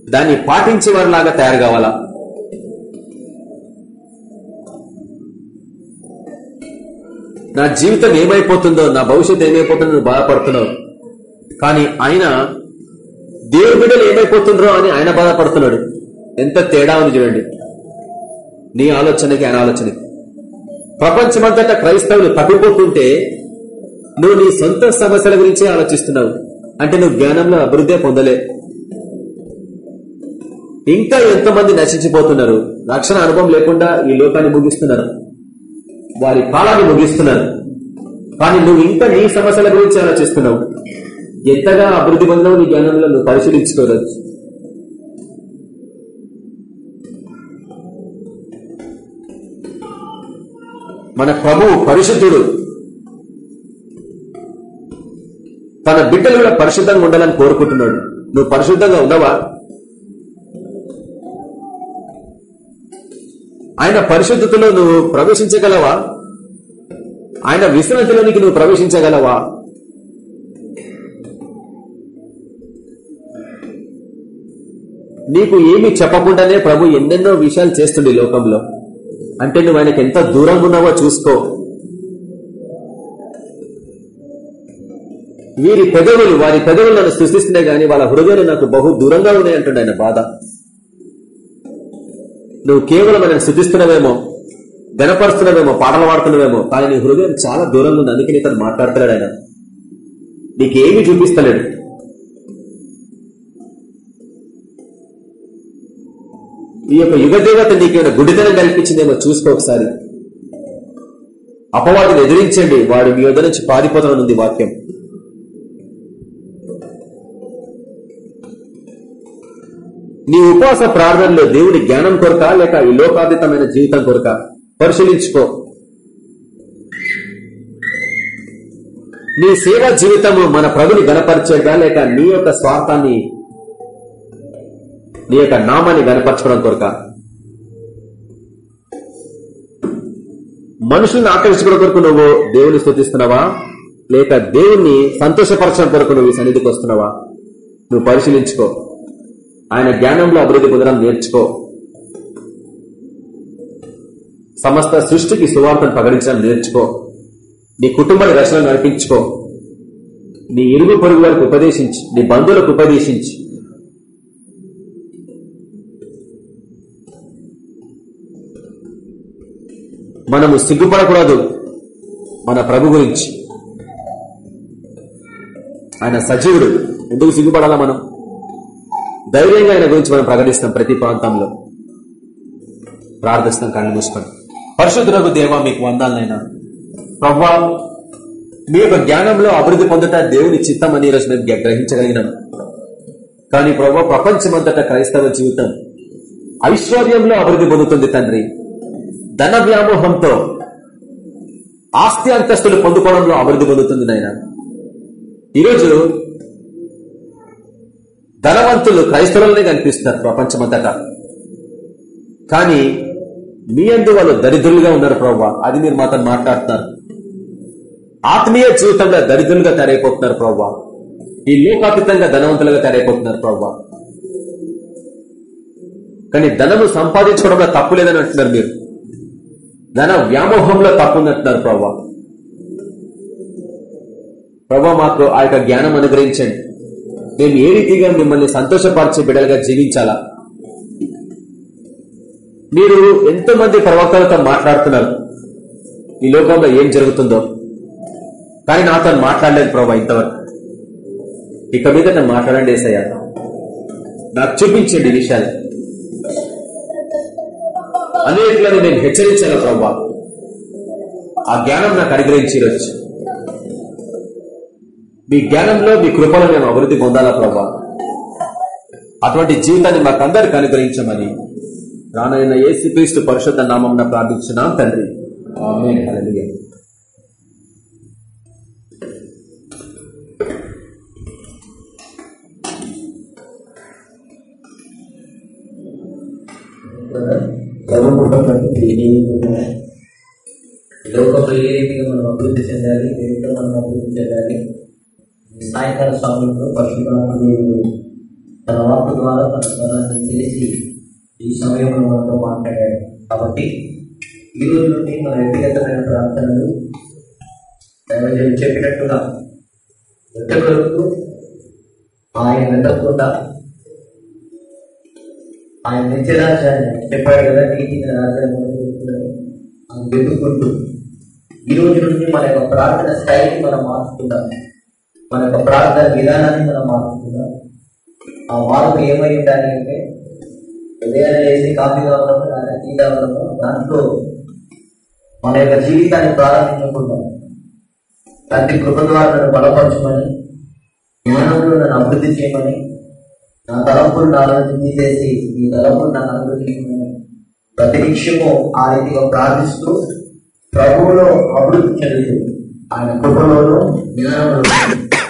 దాన్ని పాటించేవారిలాగా తయారు కావాలా? నా జీవితం ఏమైపోతుందో నా భవిష్యత్తు ఏమైపోతుందో నువ్వు బాధపడుతున్నావు. కానీ ఆయన దేవుడి బిడ్డలు ఏమైపోతుండ్రో అని ఆయన బాధపడుతున్నాడు. ఎంత తేడా ఉంది చూడండి. నీ ఆలోచనకి ఆయన ఆలోచనకి. ప్రపంచమంతటా క్రైస్తవులు తప్పిపోతుంటే నువ్వు నీ సొంత సమస్యల గురించే ఆలోచిస్తున్నావు. అంటే నువ్వు జ్ఞానంలో అభివృద్ధి పొందలే. ఇంకా ఎంతమంది నశించిపోతున్నారు? రక్షణ అనుభవం లేకుండా ఈ లోకాన్ని ముగిస్తున్నారు. వారి కాలాన్ని ముగిస్తున్నారు. కానీ నువ్వు ఇంకా నీ సమస్యల గురించి ఆలోచిస్తున్నావు. ఎంతగా అభివృద్ధి పొందవు నీ జ్ఞానంలో నువ్వు పరిశీలించుకోరాదు మన ప్రభు పరిశుద్ధుడు. తన బిడ్డలు కూడా పరిశుద్ధంగా ఉండాలని కోరుకుంటున్నాడు. నువ్వు పరిశుద్ధంగా ఉన్నావా? ఆయన పరిశుద్ధతలో నువ్వు ప్రవేశించగలవా? ఆయన విశ్రాంతిలోనికి నువ్వు ప్రవేశించగలవా? నీకు ఏమి చెప్పకుండానే ప్రభు ఎన్నెన్నో విషయాలు చేస్తుండే లోకంలో. అంటే నువ్వు ఆయనకి ఎంత దూరంగా ఉన్నావో చూసుకో. వీరి పెదవులు వారి పెదవులు నన్ను సృష్టిస్తున్నాయి గాని వాళ్ళ హృదయాలు నాకు బహు దూరంగా ఉన్నాయి అంటుండే ఆయన బాధ. నువ్వు కేవలం ఆయన శుద్ధిస్తున్నావేమో గనపరుస్తున్నావేమో పాటలు పాడుతున్నావేమో కానీ నీ హృదయం చాలా దూరంగా ఉంది అందుకే తను మాట్లాడతాడు ఆయన. నీకేమి చూపిస్తలేడు. ఈ యొక్క యుగదేవత నీకేమైనా గుడితనం కల్పించిందేమో చూసుకో ఒకసారి. అపవాదిని ఎదిరించండి వాడు మీ వద్ద నుంచి పారిపోతాననుంది వాక్యం. నీ ఉపవాస ప్రార్థనలో దేవుడి జ్ఞానం కొరక లేక ఈ లోకాతీతమైన జీవితం కొరక? పరిశీలించుకో. నీ సేవా జీవితము మన ప్రభుని గనపరిచేదా లేక నీ యొక్క స్వార్థాన్ని నీ యొక్క నామాన్ని గనపరచుకోవడం కొరక? మనుషుల్ని ఆకర్షించుకోవడం కొరకు నువ్వు దేవుని స్థుతిస్తున్నావా? లేక దేవుణ్ణి సంతోషపరచడం కొరకు నువ్వు సన్నిధికి వస్తున్నావా? నువ్వు పరిశీలించుకో. ఆయన జ్ఞానంలో అభివృద్ధి పొందడం నేర్చుకో. సమస్త సృష్టికి సువార్తను ప్రకటించడం నేర్చుకో. నీ కుటుంబాన్ని రక్షణ నడిపించుకో. నీ ఇరుగు పొరుగు వారికి ఉపదేశించి నీ బంధువులకు ఉపదేశించి. మనము సిగ్గుపడకూడదు మన ప్రభు గురించి. ఆయన సజీవుడు. ఎందుకు సిగ్గుపడాలా మనం? ధైర్యంగా ఆయన గురించి మనం ప్రకటిస్తాం ప్రతి ప్రాంతంలో. ప్రార్థిస్తాం కళ్ళు మూసుకొని పరిశుద్ధులకు దేవ మీకు వందాలనైనా. ప్రవ్వా మీ యొక్క జ్ఞానంలో అభివృద్ధి పొందట దేవుని చిత్తం అని ఈరోజు మేము గ్రహించగలిగినాం. కానీ ప్రవ్వా ప్రపంచమంతటా క్రైస్తవ జీవితం ఐశ్వర్యంలో అభివృద్ధి పొందుతుంది తండ్రి. ధన వ్యామోహంతో ఆస్తి అంతస్తులు పొందుకోవడంలో అభివృద్ధి పొందుతుంది నాయన. ఈరోజు ధనవంతులు క్రైస్తవులనే కనిపిస్తారు ప్రపంచమంతటా. కానీ మీ అందు వాళ్ళు దరిద్రులుగా ఉన్నారు ప్రవ్వా. అది మీరు మాతో మాట్లాడుతున్నారు. ఆత్మీయ జీవితంలో దరిద్రులుగా తయారైపోతున్నారు ప్రవ్వా. ఈ లోకాతీతంగా ధనవంతులుగా తయారైపోతున్నారు ప్రవ్వా. కానీ ధనము సంపాదించుకోవడంలో తప్పు లేదని అంటున్నారు మీరు. ధన వ్యామోహంలో తప్పు ఉందంటున్నారు ప్రవ్వా. ప్రభా మాకు ఆ యొక్క జ్ఞానం అనుగ్రహించండి. మేము ఏ రీతిగా మిమ్మల్ని సంతోషపరిచే బిడ్డలుగా జీవించాలా? మీరు ఎంతో మంది ప్రవక్తలతో మాట్లాడుతున్నారు. ఈ లోకంలో ఏం జరుగుతుందో? కానీ నాతో మాట్లాడలేదు ప్రభా ఇంతవరకు. ఇక మీద నేను మాట్లాడండి వేసయ్యా నాకు చూపించండి విషయాలు. అనేకులను నేను హెచ్చరించాను ప్రభా. ఆ జ్ఞానం నాకు అనుగ్రహించి ఈరోజు మీ జ్ఞానంలో మీ కృపలో మేము అభివృద్ధి పొందాలా ప్రభా అటువంటి జీవితాన్ని మాకందరికి అనుగ్రహించమని రానైన ఏసుక్రీస్తు పరిశుద్ధ నామం ప్రార్థించున్నాం తండ్రి ఆమేన్. హల్లెలూయా. లోకంలో ఏ రీతిగా మనం అభివృద్ధి చెందాలి దేవుడితో మనం అభివృద్ధి చెందాలి సాయంకాల సమయంలో పరిశుభ్రాత్మ తన వాకు ద్వారా తన స్వరాన్ని తెలిసి ఈ సమయంలో మనతో మాట్లాడాడు. కాబట్టి ఈ రోజు నుండి మన వ్యక్తిగతమైన ప్రార్థనలు దైవజనం చెప్పినట్టుగా వెతకొరకు ఆయన వెతకుండా ఆయన నిత్యరాజ్యాన్ని చెప్పాడు కదా నీతి రాజ్యాన్ని ఆయన ఈ రోజు నుండి మన యొక్క ప్రార్థన స్థాయిని మనం మార్చుకుందాం. మన యొక్క ప్రార్థన విధానాన్ని మనం మార్చుకుందాం. ఆ మార్పు ఏమై ఉండాలి అంటే ఉదయాన్నే లేచి కాఫీ తాగడం లేదా టీ తాగడం దాంట్లో మన యొక్క జీవితాన్ని ప్రారంభించుకుందాం. తండ్రి కృప ద్వారా నన్ను బలపరచమని జ్ఞానంలో నన్ను అభివృద్ధి చేయమని నా తలంపులు ఆలోచన తీసేసి ఈ తలంపులు నాకు చేయమని ప్రతి నిమిషము ఆ రీతిగా ప్రార్థిస్తూ ప్రభువులో అభివృద్ధి చెందుతుంది. ఆయన కృపలోనూ జ్ఞానంలో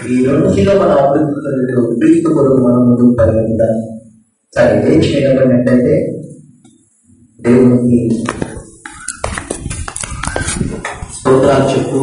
ఈ రెండులో మన అభివృద్ధి చెందుతూ కొరకు మనం ముందుకు పరిగెత్తాలి సరే ఏం నిలబడినట్టయితే దేవునికి స్తోత్రాలు చెప్తూ